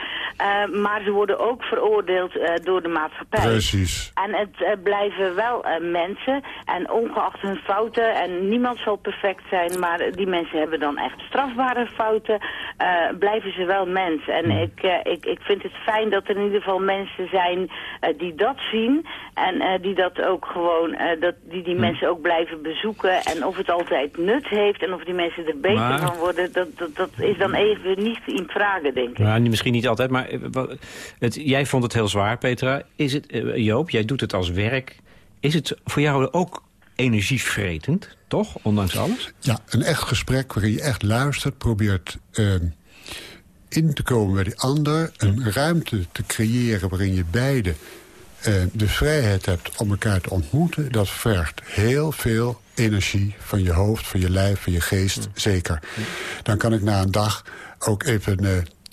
maar ze worden ook veroordeeld door de maatschappij. Precies. En het blijven wel mensen. En ongeacht hun fouten, en niemand zal perfect zijn, maar die mensen hebben dan echt strafbare fouten, eh, blijven ze wel mens. En ik, eh, ik, ik vind het fijn dat er in ieder geval mensen zijn eh, die dat zien. En die dat ook gewoon, dat, die die mensen ook blijven bezoeken. En of het altijd nut heeft en of die mensen er beter Maar- van worden, dat, dat, dat is dan even niet in vragen, denk ik. Nou, misschien niet altijd, maar het, jij vond het heel zwaar, Petra. Is het, Joop, jij doet het als werk. Is het voor jou ook energievretend, toch? Ondanks alles? Ja, een echt gesprek waarin je echt luistert, probeert ehm, in te komen bij die ander, een ruimte te creëren waarin je beide eh, de vrijheid hebt om elkaar te ontmoeten. Dat vergt heel veel energie van je hoofd, van je lijf, van je geest, zeker. Dan kan ik na een dag ook even eh,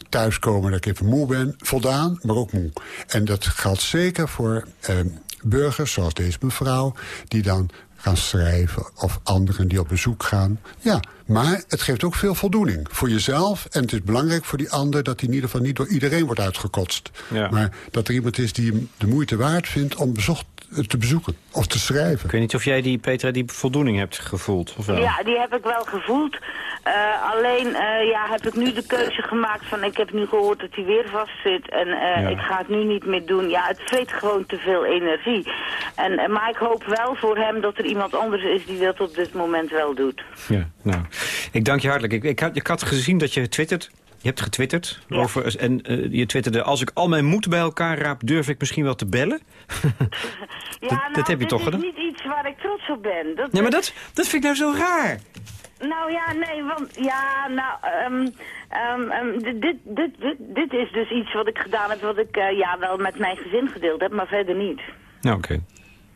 thuiskomen dat ik even moe ben, voldaan, maar ook moe. En dat geldt zeker voor ehm, burgers zoals deze mevrouw, die dan gaan schrijven of anderen die op bezoek gaan. Ja, maar het geeft ook veel voldoening voor jezelf. En het is belangrijk voor die ander dat hij in ieder geval niet door iedereen wordt uitgekotst. Ja. Maar dat er iemand is die hem de moeite waard vindt om bezocht te bezoeken of te schrijven. Ik weet niet of jij die, Petra, die voldoening hebt gevoeld, of wel? Ja, die heb ik wel gevoeld. Eh, alleen eh, ja, heb ik nu de keuze gemaakt van ik heb nu gehoord dat hij weer vastzit en eh, Ja. ik ga het nu niet meer doen. Ja, het vreet gewoon te veel energie. En, eh, maar ik hoop wel voor hem dat er iemand anders is die dat op dit moment wel doet. Ja, nou, ik dank je hartelijk. Ik, ik, had, ik had gezien dat je twittert. Je hebt getwitterd. Over, en eh, je twitterde, als ik al mijn moed bij elkaar raap, durf ik misschien wel te bellen. Ja, Dat- nou, dat heb je toch is gedaan? niet iets waar ik trots op ben. Dat, Nee, maar dat, dat vind ik nou zo raar. Nou ja, nee, want ja, nou, dit, dit, dit, dit, dit is dus iets wat ik gedaan heb, wat ik eh, ja wel met mijn gezin gedeeld heb, maar verder niet. Nou, oké.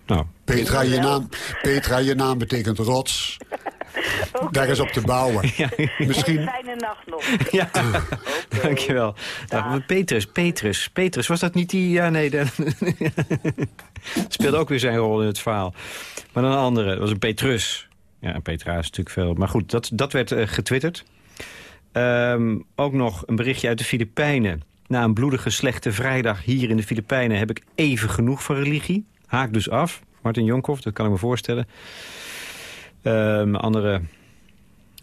Nou, Petra, je naam, Petra, je naam betekent rots. Daar is op te bouwen. Misschien, Een fijne nacht nog. ja, dankjewel. Dag. Petrus, Petrus, Petrus, was dat niet die... Ja, nee, de, speelde ook weer zijn rol in het verhaal. Maar dan een andere, dat was een Petrus. Ja, en Petra is natuurlijk veel. Maar goed, dat, dat werd eh, getwitterd. Ehm, ook nog een berichtje uit de Filipijnen. Na een bloedige slechte vrijdag hier in de Filipijnen... heb ik even genoeg van religie. Haak dus af. Martin Jonkhoff, dat kan ik me voorstellen. Ehm, andere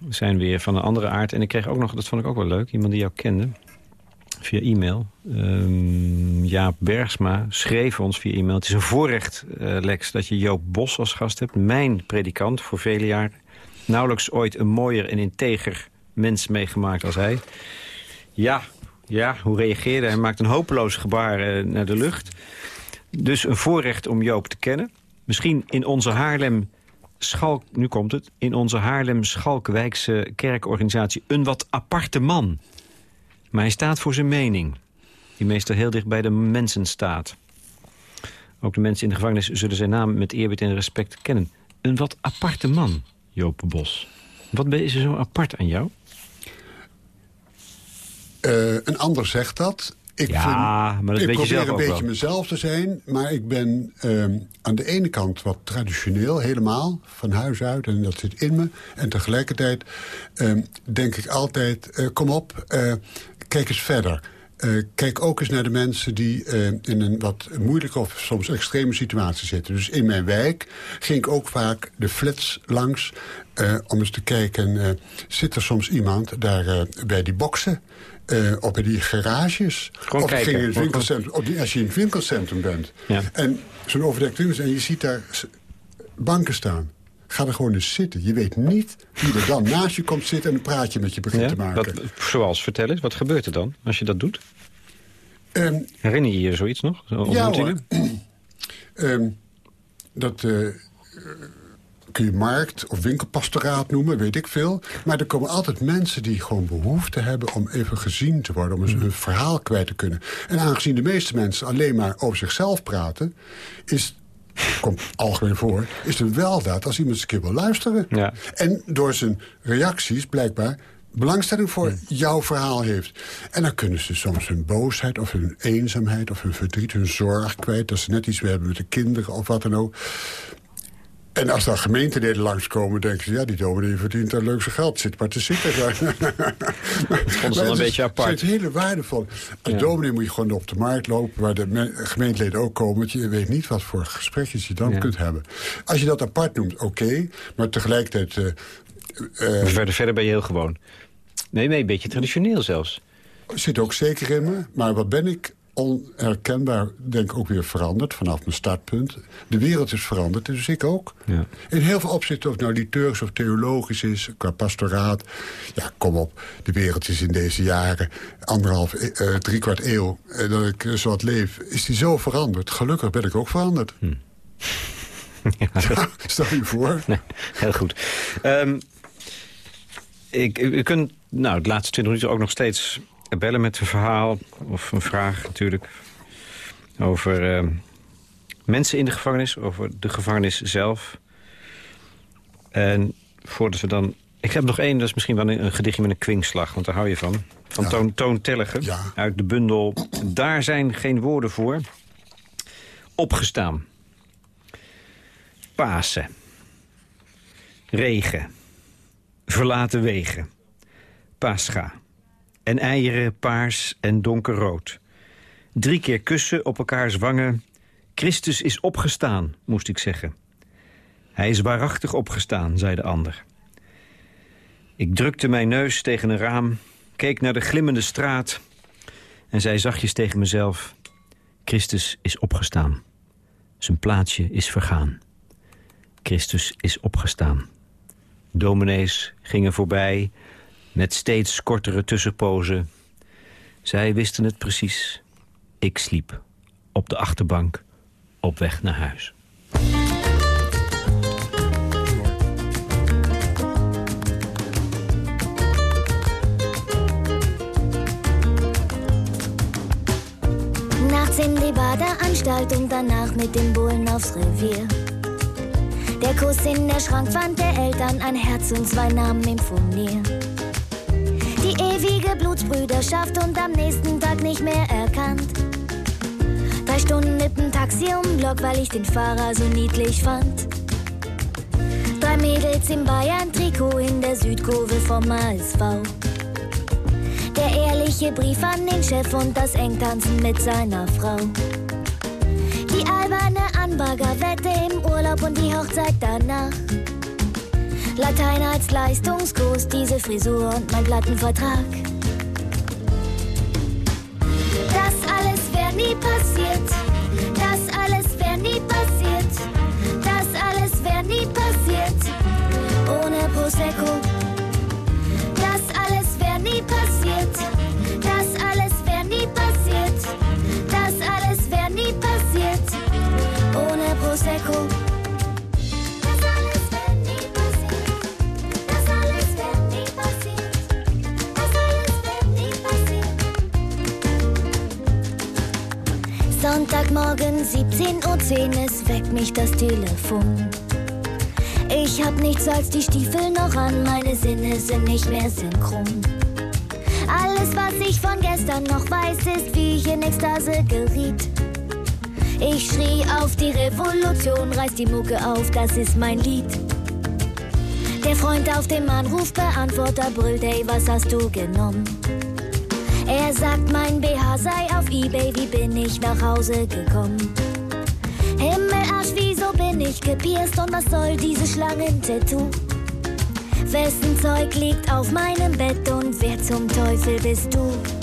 zijn weer van een andere aard. En ik kreeg ook nog, dat vond ik ook wel leuk... iemand die jou kende, via e-mail. Ehm, Jaap Bergsma schreef ons via e-mail... het is een voorrecht, eh, Lex, dat je Joop Bos als gast hebt. Mijn predikant voor vele jaren. Nauwelijks ooit een mooier en integer mens meegemaakt als hij. Ja, ja, hoe reageerde hij? Hij maakt een hopeloos gebaar eh, naar de lucht. Dus een voorrecht om Joop te kennen. Misschien in onze Haarlem... Schalk, nu komt het, in onze Haarlem-Schalkwijkse kerkorganisatie... een wat aparte man. Maar hij staat voor zijn mening. Die meestal heel dicht bij de mensen staat. Ook de mensen in de gevangenis zullen zijn naam met eerbied en respect kennen. Een wat aparte man, Joop Bos. Wat is er zo apart aan jou? eh, een ander zegt dat. Ik Ja, vind, maar dat ik weet je probeer zelf een beetje wel. mezelf te zijn, maar ik ben ehm, aan de ene kant wat traditioneel, helemaal, van huis uit, en dat zit in me. En tegelijkertijd ehm, denk ik altijd, eh, kom op, eh, kijk eens verder. Eh, kijk ook eens naar de mensen die in een wat moeilijke of soms extreme situatie zitten. Dus in mijn wijk ging ik ook vaak de flats langs om eens te kijken... zit er soms iemand daar bij die boksen... eh, bij die garages. Gewoon of kijken. ging in het winkelcentrum, of als je in het winkelcentrum bent. Ja. En zo'n overdekt winkelcentrum... en je ziet daar banken staan. Ga er gewoon eens zitten. Je weet niet wie er dan naast je komt zitten... en een praatje met je begint te maken. Wat, zoals, vertel eens, wat gebeurt er dan als je dat doet? Ehm, Herinner je je zoiets nog? Zo'n Ja? Ehm, dat eh, kun je markt of winkelpastoraat noemen, weet ik veel. Maar er komen altijd mensen die gewoon behoefte hebben... om even gezien te worden, om hun verhaal kwijt te kunnen. En aangezien de meeste mensen alleen maar over zichzelf praten... is komt algemeen voor, is het wel dat als iemand eens een keer wil luisteren. Ja. En door zijn reacties blijkbaar belangstelling voor jouw verhaal heeft. En dan kunnen ze soms hun boosheid of hun eenzaamheid of hun verdriet, hun zorg kwijt. Dat ze net iets hebben met de kinderen of wat dan ook. En als daar gemeenteleden langskomen, denken ze... ja, die dominee verdient daar leuk zijn geld. Zit maar te zitten. dat vonden ze wel een beetje apart. Het is hele waardevol. Als Ja. dominee moet je gewoon op de markt lopen... waar de me- gemeenteleden ook komen. Want je weet niet wat voor gesprekjes je dan Ja. kunt hebben. Als je dat apart noemt, oké. maar tegelijkertijd... eh, eh, Verder, verder ben je heel gewoon. Nee, nee, een beetje traditioneel zelfs. zit ook zeker in me. Maar wat ben ik onherkenbaar, denk ik, ook weer veranderd... vanaf mijn startpunt. De wereld is veranderd, dus ik ook. Ja. In heel veel opzichten, of het nou liturgisch of theologisch is... qua pastoraat. Ja, kom op, de wereld is in deze jaren... anderhalf, eh, driekwart eeuw eh, dat ik eh, zo wat leef... is die zo veranderd. Gelukkig ben ik ook veranderd. Ja, stel je voor. Nee, heel goed. Ehm, ik, u, u kunt nou, de laatste twintig minuten ook nog steeds bellen met een verhaal... of een vraag natuurlijk over ehm, mensen in de gevangenis... over de gevangenis zelf. En voordat we dan... Ik heb nog één, dat is misschien wel een, een gedichtje met een kwinkslag... want daar hou je van. Van Ja. Toon, Toon Tellige, Ja. uit de bundel... Daar zijn geen woorden voor. Opgestaan. Pasen. Regen. Verlaten wegen. Pascha. En eieren paars en donkerrood. Drie keer kussen op elkaars wangen. Christus is opgestaan, moest ik zeggen. Hij is waarachtig opgestaan, zei de ander. Ik drukte mijn neus tegen een raam, keek naar de glimmende straat... en zei zachtjes tegen mezelf... Christus is opgestaan. Zijn plaatsje is vergaan. Christus is opgestaan. Dominees gingen voorbij met steeds kortere tussenpozen. Zij wisten het precies. Ik sliep op de achterbank op weg naar huis. Nachts in die Badeanstalt und danach mit dem Bullen aufs Revier. Der Kuss in der Schrankwand der Eltern, ein Herz und zwei Namen im Furnier. Die ewige Blutsbrüderschaft und am nächsten Tag nicht mehr erkannt. Drei Stunden mit dem Taxi um Block, weil ich den Fahrer so niedlich fand. Drei Mädels im Bayern-Trikot in der Südkurve vom ASV. Der ehrliche Brief an den Chef und das Engtanzen mit seiner Frau. Die alberne Anbaggerwette im Urlaub und die Hochzeit danach. Latein als Leistungskurs, diese Frisur und mein Plattenvertrag. Das alles wäre nie passiert. Das alles wäre nie passiert. Das alles wäre nie passiert. Ohne Prosecco. 17.10 Uhr, es weckt mich das Telefon. Ich hab nichts als die Stiefel noch an, meine Sinne sind nicht mehr synchron. Alles, was ich von gestern noch weiß, ist, wie ich in Ekstase geriet. Ich schrie auf die Revolution, reiß die Mucke auf, das ist mein Lied. Der Freund auf dem Anrufbeantworter brüllt, ey, was hast du genommen? Er sagt, mein BH sei auf Ebay, wie bin ich nach Hause gekommen? Himmelarsch, wieso bin ich gepierst und was soll diese Schlangen-Tattoo? Wessen Zeug liegt auf meinem Bett und wer zum Teufel bist du?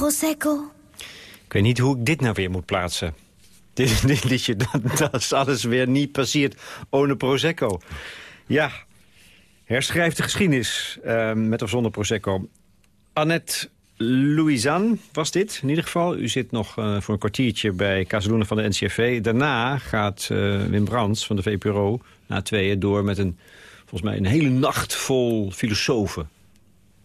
Prosecco. Ik weet niet hoe ik dit nou weer moet plaatsen. Dit, dit liedje, dat, dat is alles weer niet passeert. Ohne Prosecco. Ja, herschrijf de geschiedenis. eh, met of zonder Prosecco. Annette Louisanne was dit, in ieder geval. U zit nog eh, voor een kwartiertje bij Casaluna van de NCRV. Daarna gaat eh, Wim Brands van de VPRO na tweeën door met een... volgens mij een hele nacht vol filosofen.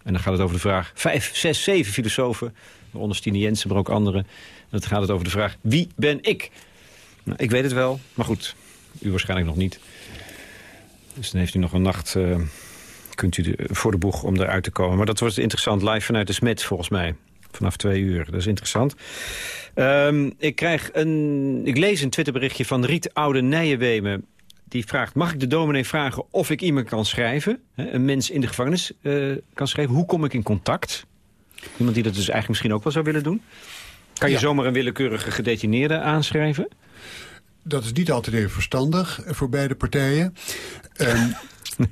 En dan gaat het over de vraag... Vijf, zes, zeven filosofen, waaronder Stine Jensen, maar ook anderen. En dan gaat het over de vraag, wie ben ik? Nou, ik weet het wel, maar goed, u waarschijnlijk nog niet. Dus dan heeft u nog een nacht... eh, kunt u de- voor de boeg om eruit te komen. Maar dat wordt interessant, live vanuit de Smet, volgens mij. Vanaf twee uur, dat is interessant. Ehm, ik, krijg een, ik lees een Twitterberichtje van Riet Oude Nijenwemen. Die vraagt, mag ik de dominee vragen of ik iemand kan schrijven? Hè, Een mens in de gevangenis eh, kan schrijven. Hoe kom ik in contact? Iemand die dat dus eigenlijk misschien ook wel zou willen doen. Kan je Ja. zomaar een willekeurige gedetineerde aanschrijven? Dat is niet altijd even verstandig eh, voor beide partijen. Ehm,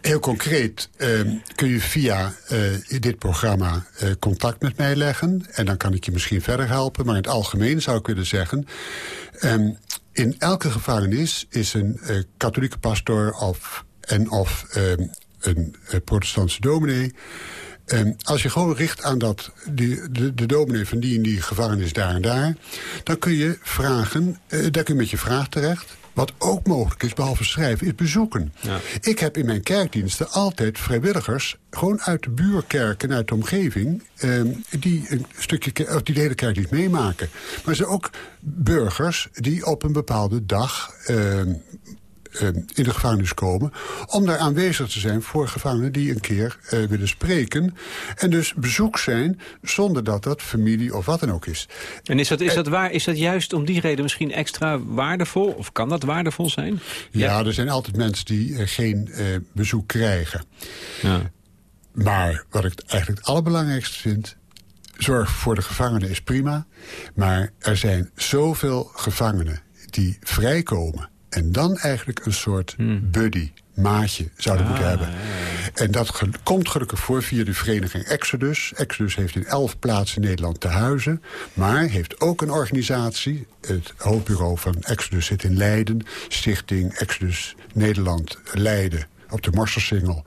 Heel concreet ehm, kun je via eh, dit programma eh, contact met mij leggen. En dan kan ik je misschien verder helpen. Maar in het algemeen zou ik willen zeggen... in elke gevangenis is een eh, katholieke pastoor of, en of ehm, een eh, protestantse dominee... Ehm, als je gewoon richt aan dat, die, de, de dominee van die en die gevangenis daar en daar... dan kun je vragen, eh, daar kun je met je vraag terecht... Wat ook mogelijk is, behalve schrijven, is bezoeken. Ik heb in mijn kerkdiensten altijd vrijwilligers... gewoon uit de buurkerken, uit de omgeving... ehm, die, een stukje, die de hele kerkdienst meemaken. Maar er zijn ook burgers die op een bepaalde dag... ehm, in de gevangenis komen... om daar aanwezig te zijn voor gevangenen die een keer eh, willen spreken. En dus bezoek zijn zonder dat dat familie of wat dan ook is. En is dat, is, dat waar, is dat juist om die reden misschien extra waardevol? Of kan dat waardevol zijn? Ja, er zijn altijd mensen die eh, geen eh, bezoek krijgen. Ja. Maar wat ik eigenlijk het allerbelangrijkste vind... zorg voor de gevangenen is prima. Maar er zijn zoveel gevangenen die vrijkomen... en dan eigenlijk een soort buddy, maatje zouden moeten hebben. En dat ge- komt gelukkig voor via de vereniging Exodus. Exodus heeft in elf plaatsen in Nederland te huizen. Maar heeft ook een organisatie. Het hoofdbureau van Exodus zit in Leiden. Stichting Exodus Nederland Leiden op de Morsersingel.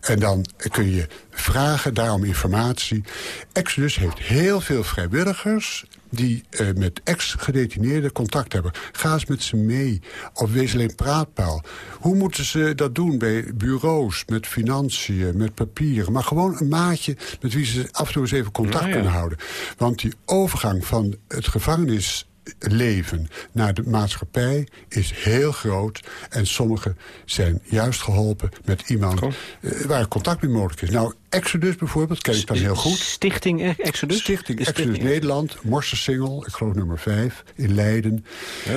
En dan kun je vragen daarom informatie. Exodus heeft heel veel vrijwilligers die eh, met ex-gedetineerden contact hebben. Ga eens met ze mee. Of wees alleen praatpaal. Hoe moeten ze dat doen bij bureaus, met financiën, met papieren? Maar gewoon een maatje met wie ze af en toe eens even contact Nou ja. kunnen houden. Want die overgang van het gevangenis leven naar de maatschappij is heel groot. En sommigen zijn juist geholpen met iemand eh, waar contact mee mogelijk is. Nou, Exodus bijvoorbeeld, ken ik dan heel goed. Stichting E- Exodus? Stichting Exodus stichting. Nederland, Morsersingel, ik geloof nummer 5, in Leiden.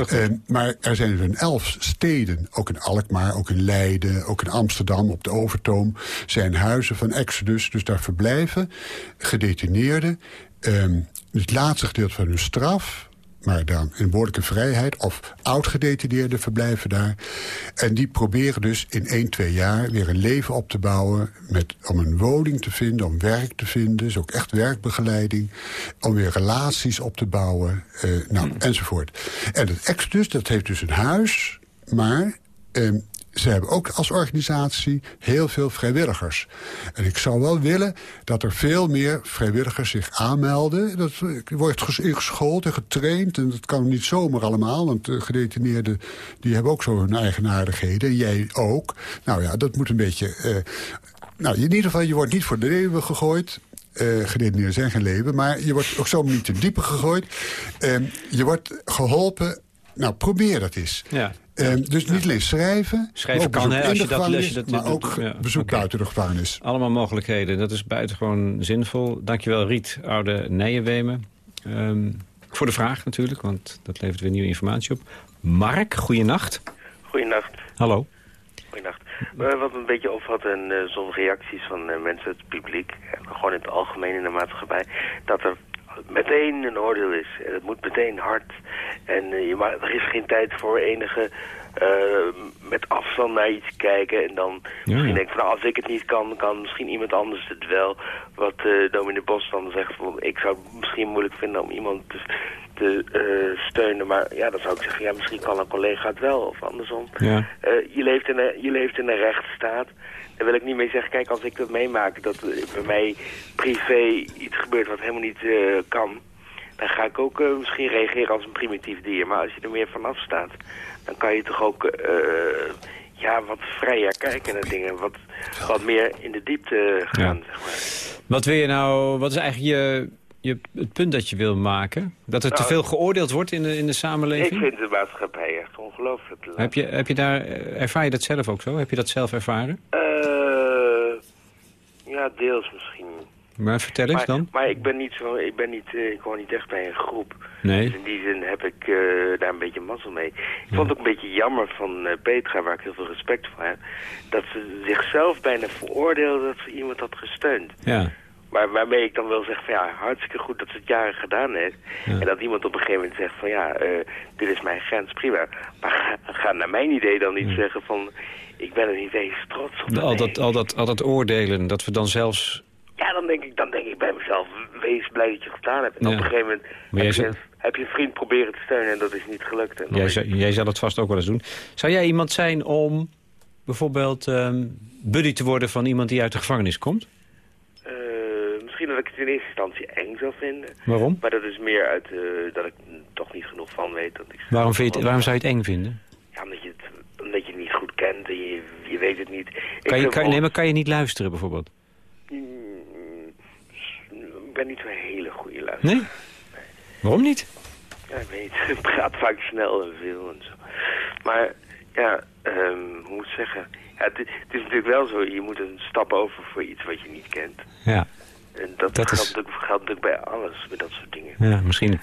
Eh, maar er zijn er in elf steden, ook in Alkmaar, ook in Leiden, ook in Amsterdam, op de Overtoom, zijn huizen van Exodus. Dus daar verblijven gedetineerden ehm, het laatste gedeelte van hun straf maar dan in behoorlijke vrijheid... of oud-gedetineerden verblijven daar. En die proberen dus in 1, 2 jaar weer een leven op te bouwen... Met, om een woning te vinden, om werk te vinden. Dus ook echt werkbegeleiding. Om weer relaties op te bouwen, eh, nou, enzovoort. En het Exodus, dat heeft dus een huis... maar ehm, ze hebben ook als organisatie heel veel vrijwilligers. En ik zou wel willen dat er veel meer vrijwilligers zich aanmelden. Dat wordt ges- geschoold en getraind. En dat kan niet zomaar allemaal. Want de gedetineerden die hebben ook zo hun eigenaardigheden. En jij ook. Nou ja, dat moet een beetje... eh, nou, in ieder geval, je wordt niet voor de leeuwen gegooid. Eh gedetineerden zijn geen leeuwen. Maar je wordt ook zomaar niet te diepe gegooid. Ehm, je wordt geholpen. Nou, probeer dat eens. Ja. Ehm, dus niet alleen schrijven, Schrijven kan, bezoek hè, als je dat- als je dat- maar ook ja, bezoek buiten de gevangenis. Allemaal mogelijkheden. Dat is buitengewoon zinvol. Dankjewel Riet, oude Nijenwemen. Ehm, voor de vraag natuurlijk, want dat levert weer nieuwe informatie op. Mark, goeienacht. Goeienacht. Hallo. Goeienacht. Eh, wat een beetje opvalt en eh zo'n reacties van eh, mensen, het publiek, en gewoon in het algemeen in de maatschappij, dat er meteen een oordeel is. En het moet meteen hard. En eh, je ma er is geen tijd voor enige eh, met afstand naar iets kijken en dan misschien ja. denk van nou, als ik het niet kan, kan misschien iemand anders het wel. Wat eh dominee Bos dan zegt, van, ik zou het misschien moeilijk vinden om iemand te, te steunen. Maar ja, dan zou ik zeggen, ja, misschien kan een collega het wel of andersom. Ja. Je, leeft in een, je leeft in een rechtsstaat. Daar wil ik niet mee zeggen, kijk, als ik dat meemaak, dat bij mij privé iets gebeurt wat helemaal niet eh, kan, dan ga ik ook eh, misschien reageren als een primitief dier. Maar als je er meer vanaf staat, dan kan je toch ook eh, ja, wat vrijer kijken naar dingen, wat, wat meer in de diepte gaan. Zeg maar. Wat wil je nou, wat is eigenlijk je, je, het punt dat je wil maken? Dat er te Nou, veel geoordeeld wordt in de, in de Ik samenleving? vind de maatschappij echt ongelooflijk. Heb je, heb je daar, ervaar je dat zelf ook zo? Heb je dat zelf ervaren? Deels misschien. Maar vertel eens Maar, dan. maar ik ben niet zo, ik ben niet, eh, ik hoor niet echt bij een groep. Nee. Dus in die zin heb ik eh, daar een beetje mazzel mee. Ik vond het ook een beetje jammer van eh, Petra, waar ik heel veel respect voor heb, dat ze zichzelf bijna veroordeelde dat ze iemand had gesteund. Ja. Maar waarmee ik dan wil zeggen van ja, hartstikke goed dat ze het jaren gedaan heeft. Ja. En dat iemand op een gegeven moment zegt van ja, dit is mijn grens, prima. Maar ga, ga naar mijn idee dan niet zeggen van ik ben er niet eens trots op. Al dat, al, dat, al dat oordelen, dat we dan zelfs... Ja, dan denk, ik, dan denk ik bij mezelf, wees blij dat je het gedaan hebt. En Ja. op een gegeven moment heb, je, heb je een vriend proberen te steunen en dat is niet gelukt. Jij, zou- jij zal het vast ook wel eens doen. Zou jij iemand zijn om bijvoorbeeld ehm, buddy te worden van iemand die uit de gevangenis komt? Eh, misschien dat ik het in eerste instantie eng zou vinden. Waarom? Maar dat is meer uit eh, dat ik er toch niet genoeg van weet. Dat ik Waarom, vind je het, waarom zou je het eng vinden? Ja, omdat je het, je het en je, je weet het niet. Kan je, kan, nee, maar kan je niet luisteren bijvoorbeeld? Mm, Ik ben niet zo'n hele goede luisteraar. Nee? Waarom niet? Ja, ik weet niet. Ik praat vaak snel en veel en zo. Maar ja, ehm, hoe moet ik zeggen? Ja, het, het is natuurlijk wel zo, je moet een stap over voor iets wat je niet kent. Ja, En dat, Dat geldt, is- natuurlijk, geldt natuurlijk bij alles, bij dat soort dingen. ja misschien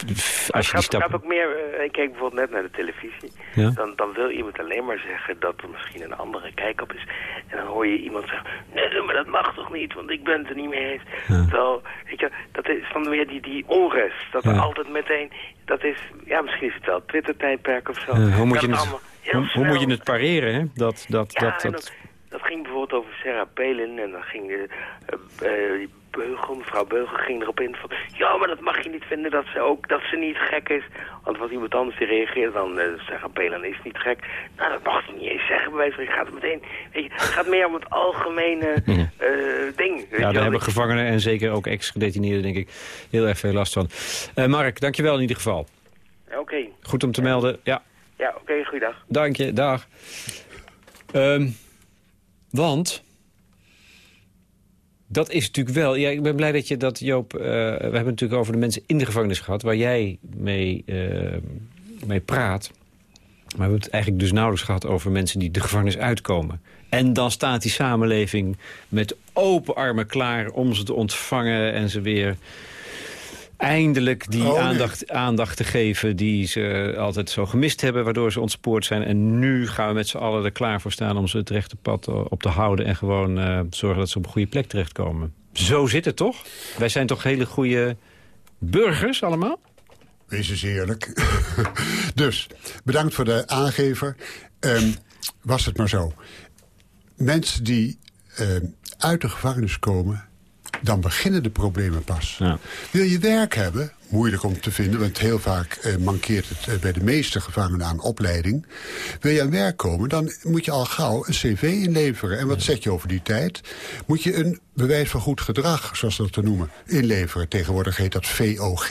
als je gaat, stap... gaat ook meer, eh, ik keek bijvoorbeeld net naar de televisie. Ja. Dan, dan wil iemand alleen maar zeggen dat er misschien een andere kijk op is. En dan hoor je iemand zeggen, nee, maar dat mag toch niet, want ik ben het er niet mee eens. Ja. Terwijl, weet je, dat is dan weer die, die onrust. Dat er altijd meteen, dat is, ja, misschien is het wel Twitter-tijdperk of zo. Hoe, moet je het hoe, hoe moet je het pareren, hè? Dat, dat, dat, dat, dat, ging bijvoorbeeld over Sarah Palin en dan ging de, die Beugel, mevrouw Beugel ging erop in van... Ja, maar dat mag je niet vinden dat ze ook dat ze niet gek is. Want was iemand anders die reageerde dan... eh Sarah Palin is niet gek. Nou, dat mag je niet eens zeggen bij wijze van... Gaat het meteen... Weet je, het gaat meer om het algemene eh, ding. weet ja, wel. daar hebben gevangenen en zeker ook ex-gedetineerden, denk ik, heel erg veel last van. Eh, Mark, dankjewel in ieder geval. Oké, Goed om te melden. Ja, ja, oké, goeiedag. dank je. Dag. Ehm, want... Dat is natuurlijk wel... Ja, ik ben blij dat je dat, Joop... eh, we hebben het natuurlijk over de mensen in de gevangenis gehad... waar jij mee, eh, mee praat. Maar we hebben het eigenlijk dus nauwelijks gehad over mensen die de gevangenis uitkomen. En dan staat die samenleving met open armen klaar om ze te ontvangen... en ze weer eindelijk die Oh, aandacht, aandacht te geven die ze altijd zo gemist hebben... waardoor ze ontspoord zijn. En nu gaan we met z'n allen er klaar voor staan om ze het rechte pad eh, op te houden... en gewoon eh, zorgen dat ze op een goede plek terechtkomen. Zo zit het toch? Wij zijn toch hele goede burgers allemaal? Wees eens eerlijk. dus, bedankt voor de aangever. Ehm, was het maar zo. Mensen die ehm, uit de gevangenis komen... dan beginnen de problemen pas. Ja. Wil je werk hebben, moeilijk om te vinden... want heel vaak eh, mankeert het eh, bij de meeste gevangenen aan opleiding. Wil je aan werk komen, dan moet je al gauw een cv inleveren. En wat zeg je over die tijd? Moet je een bewijs van goed gedrag, zoals dat te noemen, inleveren. Tegenwoordig heet dat VOG,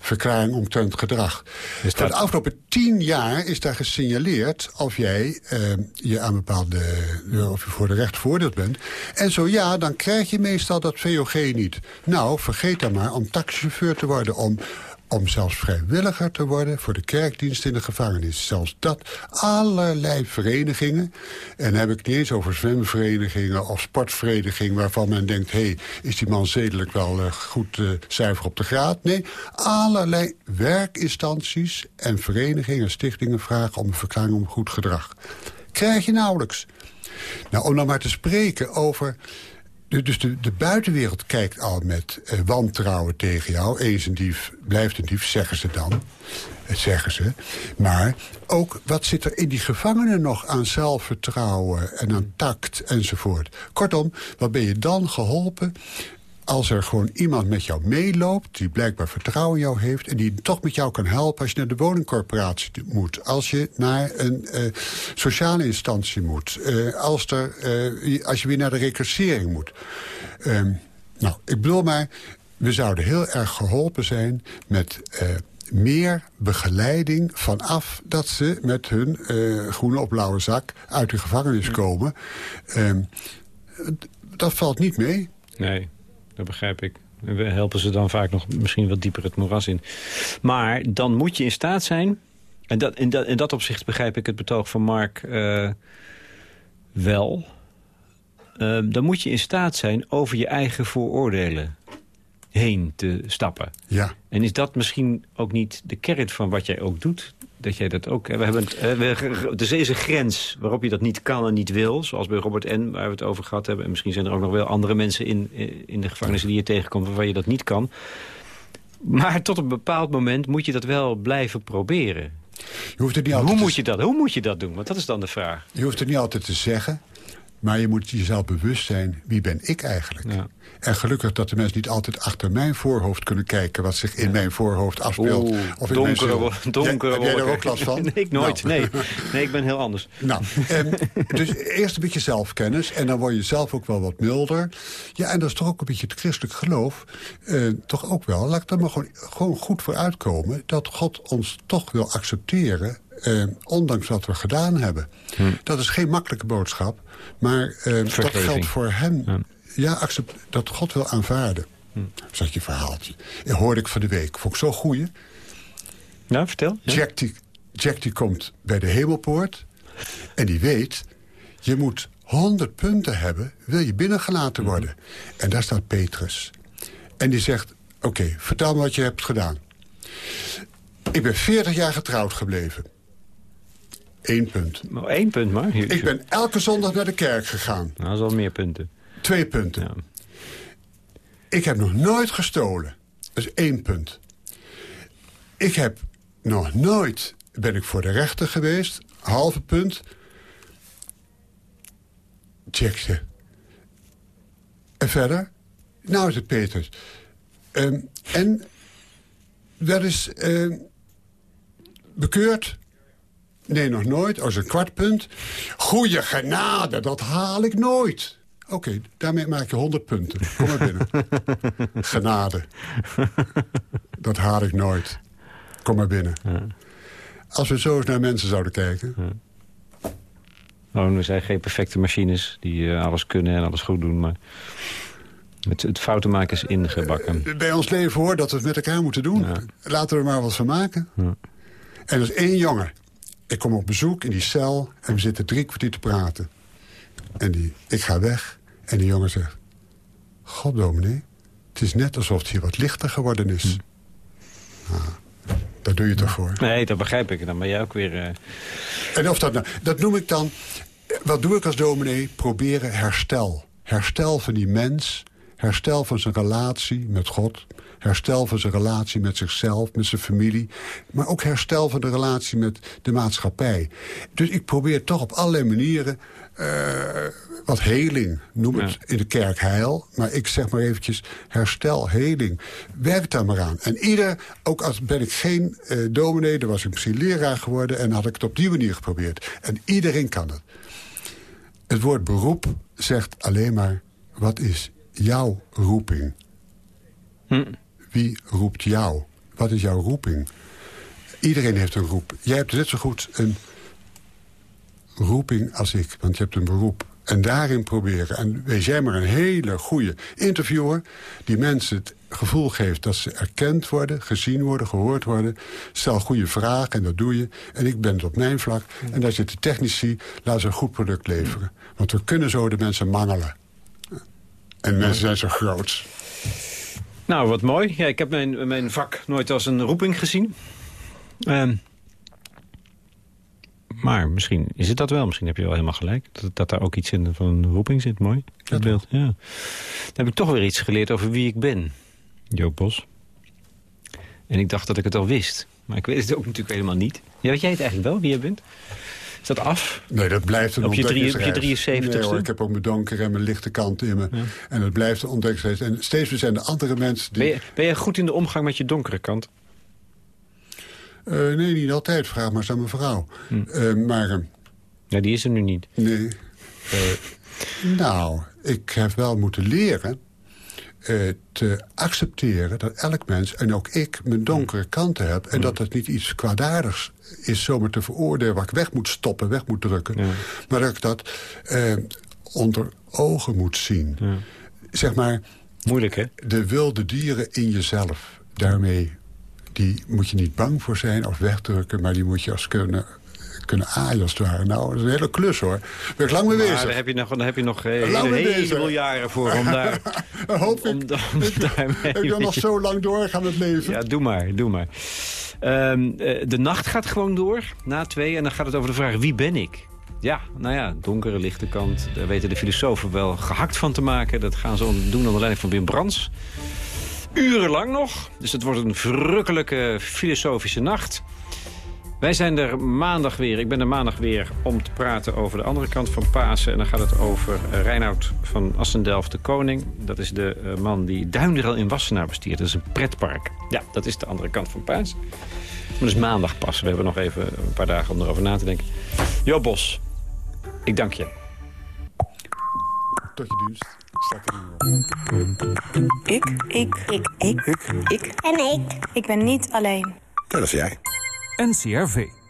Verklaring omtrent gedrag. Dat- de afgelopen tien jaar is daar gesignaleerd... of jij eh, je aan bepaalde... eh, of je voor de recht veroordeeld bent. En zo ja, dan krijg je meestal dat VOG niet. Nou, vergeet dan maar om taxichauffeur te worden... om om zelfs vrijwilliger te worden voor de kerkdienst in de gevangenis. Zelfs dat, allerlei verenigingen. En dan heb ik niet eens over zwemverenigingen of sportverenigingen... waarvan men denkt, hé, hey, is die man zedelijk wel eh, goed eh, zuiver op de graad? Nee, allerlei werkinstanties en verenigingen en stichtingen vragen... om een verklaring om goed gedrag. Krijg je nauwelijks. Nou, om dan maar te spreken over... Dus de, de buitenwereld kijkt al met eh, wantrouwen tegen jou. Eens een dief, blijft een dief, zeggen ze dan. Dat zeggen ze. Maar ook, wat zit er in die gevangenen nog aan zelfvertrouwen... en aan tact enzovoort. Kortom, wat ben je dan geholpen als er gewoon iemand met jou meeloopt... die blijkbaar vertrouwen in jou heeft... en die toch met jou kan helpen als je naar de woningcorporatie moet... als je naar een eh, sociale instantie moet... eh, als, er, eh, als je weer naar de reclassering moet. Ehm, nou, ik bedoel maar... we zouden heel erg geholpen zijn met... meer begeleiding vanaf dat ze met hun groene op blauwe zak uit de gevangenis komen. Ehm, dat valt niet mee. Nee, dat begrijp ik. En We helpen ze dan vaak nog misschien wat dieper het moeras in. Maar dan moet je in staat zijn... en dat, in, dat, in dat opzicht begrijp ik het betoog van Mark eh, wel... Eh, dan moet je in staat zijn over je eigen vooroordelen heen te stappen. Ja. En is dat misschien ook niet de kern van wat jij ook doet? Dat jij dat ook... We hebben, het, eh, we, dus er is een grens waarop je dat niet kan en niet wil. Zoals bij Robert N., waar we het over gehad hebben. En misschien zijn er ook nog wel andere mensen in, eh, in de gevangenissen die je tegenkomt... waarvan je dat niet kan. Maar tot een bepaald moment moet je dat wel blijven proberen. Je hoeft het niet Hoe moet, te, je dat, hoe moet je dat doen? Want dat is dan de vraag. je hoeft het niet altijd te zeggen... maar je moet jezelf bewust zijn, wie ben ik eigenlijk? Ja. En gelukkig dat de mensen niet altijd achter mijn voorhoofd kunnen kijken... wat zich in mijn voorhoofd afspeelt. Oeh, of in donkere, donkere Heb jij daar ook last van? Nee, ik nooit. Nou. Nee. nee, ik ben heel anders. Nou, ehm, dus eerst een beetje zelfkennis. En dan word je zelf ook wel wat milder. Ja, en dat is toch ook een beetje het christelijk geloof. eh, toch ook wel, laat ik er maar gewoon, gewoon goed voor uitkomen... dat God ons toch wil accepteren... eh, ondanks wat we gedaan hebben. Dat is geen makkelijke boodschap. Maar eh, dat geldt voor hem. Ja, accept, dat God wil aanvaarden. Dat is je verhaaltje. Dat hoorde ik van de week. Vond ik zo goeie. Nou, vertel. Ja. Jack, die, Jack die komt bij de hemelpoort. En die weet, je moet 100 punten hebben, wil je binnengelaten worden. En daar staat Petrus. En die zegt, oké, vertel me wat je hebt gedaan. Ik ben 40 jaar getrouwd gebleven. Eén punt. Maar één punt maar. Ik ben elke zondag naar de kerk gegaan. Nou, dat is al meer punten. Twee punten. Ja. Ik heb nog nooit gestolen. Dat is één punt. Ik heb nog nooit... ben ik voor de rechter geweest. Halve punt. Check ze. En verder? Nou is het Peters. Ehm, en dat is ehm, bekeurd. Nee, nog nooit. Als een kwart punt. Goeie genade, dat haal ik nooit. Oké, daarmee maak je 100 punten. Kom maar binnen. genade. Dat haal ik nooit. Kom maar binnen. Als we zo eens naar mensen zouden kijken... Oh, er zijn geen perfecte machines die eh, alles kunnen en alles goed doen. Maar het, het fouten maken is ingebakken. Bij ons leven hoor dat we het met elkaar moeten doen. Laten we er maar wat van maken. En er is één jongen. Ik kom op bezoek in die cel en we zitten drie kwartier te praten. En die, ik ga weg en die jongen zegt... God, dominee, het is net alsof het hier wat lichter geworden is. Ah, daar doe je het toch voor. Nee, dat begrijp ik. Dan ben jij ook weer... eh, En of dat nou, dat noem ik dan, wat doe ik als dominee? Proberen herstel. Herstel van die mens, herstel van zijn relatie met God, herstel van zijn relatie met zichzelf, met zijn familie, maar ook herstel van de relatie met de maatschappij. Dus ik probeer toch op allerlei manieren eh, wat heling, noem het in de kerk heil, maar ik zeg maar eventjes herstel, heling. Werk daar maar aan. En ieder, ook als ben ik geen eh dominee, dan was ik misschien leraar geworden en had ik het op die manier geprobeerd. En iedereen kan het. Het woord beroep zegt alleen maar, wat is jouw roeping? Wie roept jou? Wat is jouw roeping? Iedereen heeft een roep. Jij hebt net zo goed een roeping als ik, want je hebt een beroep. En daarin proberen. En wees jij maar een hele goede interviewer... die mensen het gevoel geeft dat ze erkend worden... gezien worden, gehoord worden. Stel goede vragen en dat doe je. En ik ben het op mijn vlak. En daar zitten technici. Laat ze een goed product leveren. Want we kunnen zo de mensen mangelen. En mensen zijn zo groot. Nou, wat mooi. Ja, ik heb mijn, mijn vak nooit als een roeping gezien. Ehm, maar misschien is het dat wel. Misschien heb je wel helemaal gelijk. Dat, dat daar ook iets in van een roeping zit. Mooi, dat beeld. Ja. Dan heb ik toch weer iets geleerd over wie ik ben. Joop Bos. En ik dacht dat ik het al wist. Maar ik weet het ook natuurlijk helemaal niet. Ja, weet jij het eigenlijk wel, wie je bent? Is dat af? Nee, dat blijft een Op je drie- ontdekkingsreis. op je 73ste? Nee, hoor, ik heb ook mijn donker en mijn lichte kant in me. En het blijft een ontdekkingsreis. En steeds weer zijn er andere mensen die... Ben je, ben je goed in de omgang met je donkere kant? Eh, nee, niet altijd. Vraag maar eens aan mijn vrouw. Hm. Eh, maar... eh, Ja, die is er nu niet. Nee. Eh, nou, ik heb wel moeten leren eh, te accepteren dat elk mens, en ook ik, mijn donkere kanten heb. En dat dat niet iets kwaadaardigs is zomaar te veroordelen... waar ik weg moet stoppen, weg moet drukken. Maar dat ik dat eh, onder ogen moet zien. Zeg maar... Moeilijk, hè? De wilde dieren in jezelf. Daarmee, die moet je niet bang voor zijn of wegdrukken... maar die moet je als kunnen kunnen aaien als het ware. Nou, dat is een hele klus hoor. Ben ik lang mee Maar bezig. daar heb je nog, daar heb je nog eh, een heleboel jaren voor om daar... Hoop ik. om, Ik wil nog zo lang doorgaan met leven. Ja, doe maar, doe maar. Ehm, eh, de nacht gaat gewoon door, na twee. En dan gaat het over de vraag, wie ben ik? Ja, nou ja, donkere, lichte kant. Daar weten de filosofen wel gehakt van te maken. Dat gaan ze doen onder leiding van Wim Brands. Urenlang nog. Dus het wordt een verrukkelijke filosofische nacht. Wij zijn er maandag weer. Ik ben er maandag weer om te praten over de andere kant van Pasen. En dan gaat het over uh, Reinoud van Assendelft de Koning. Dat is de uh, man die Duindrel in Wassenaar bestiert. Dat is een pretpark. Ja, dat is de andere kant van Pasen. Maar dat is maandag pas. We hebben nog even een paar dagen om erover na te denken. Jo Bos, ik dank je. Tot je dienst. Ik, ik, ik, ik, ik, ik en ik. Ik ben niet alleen. Dat is jij. NCRV.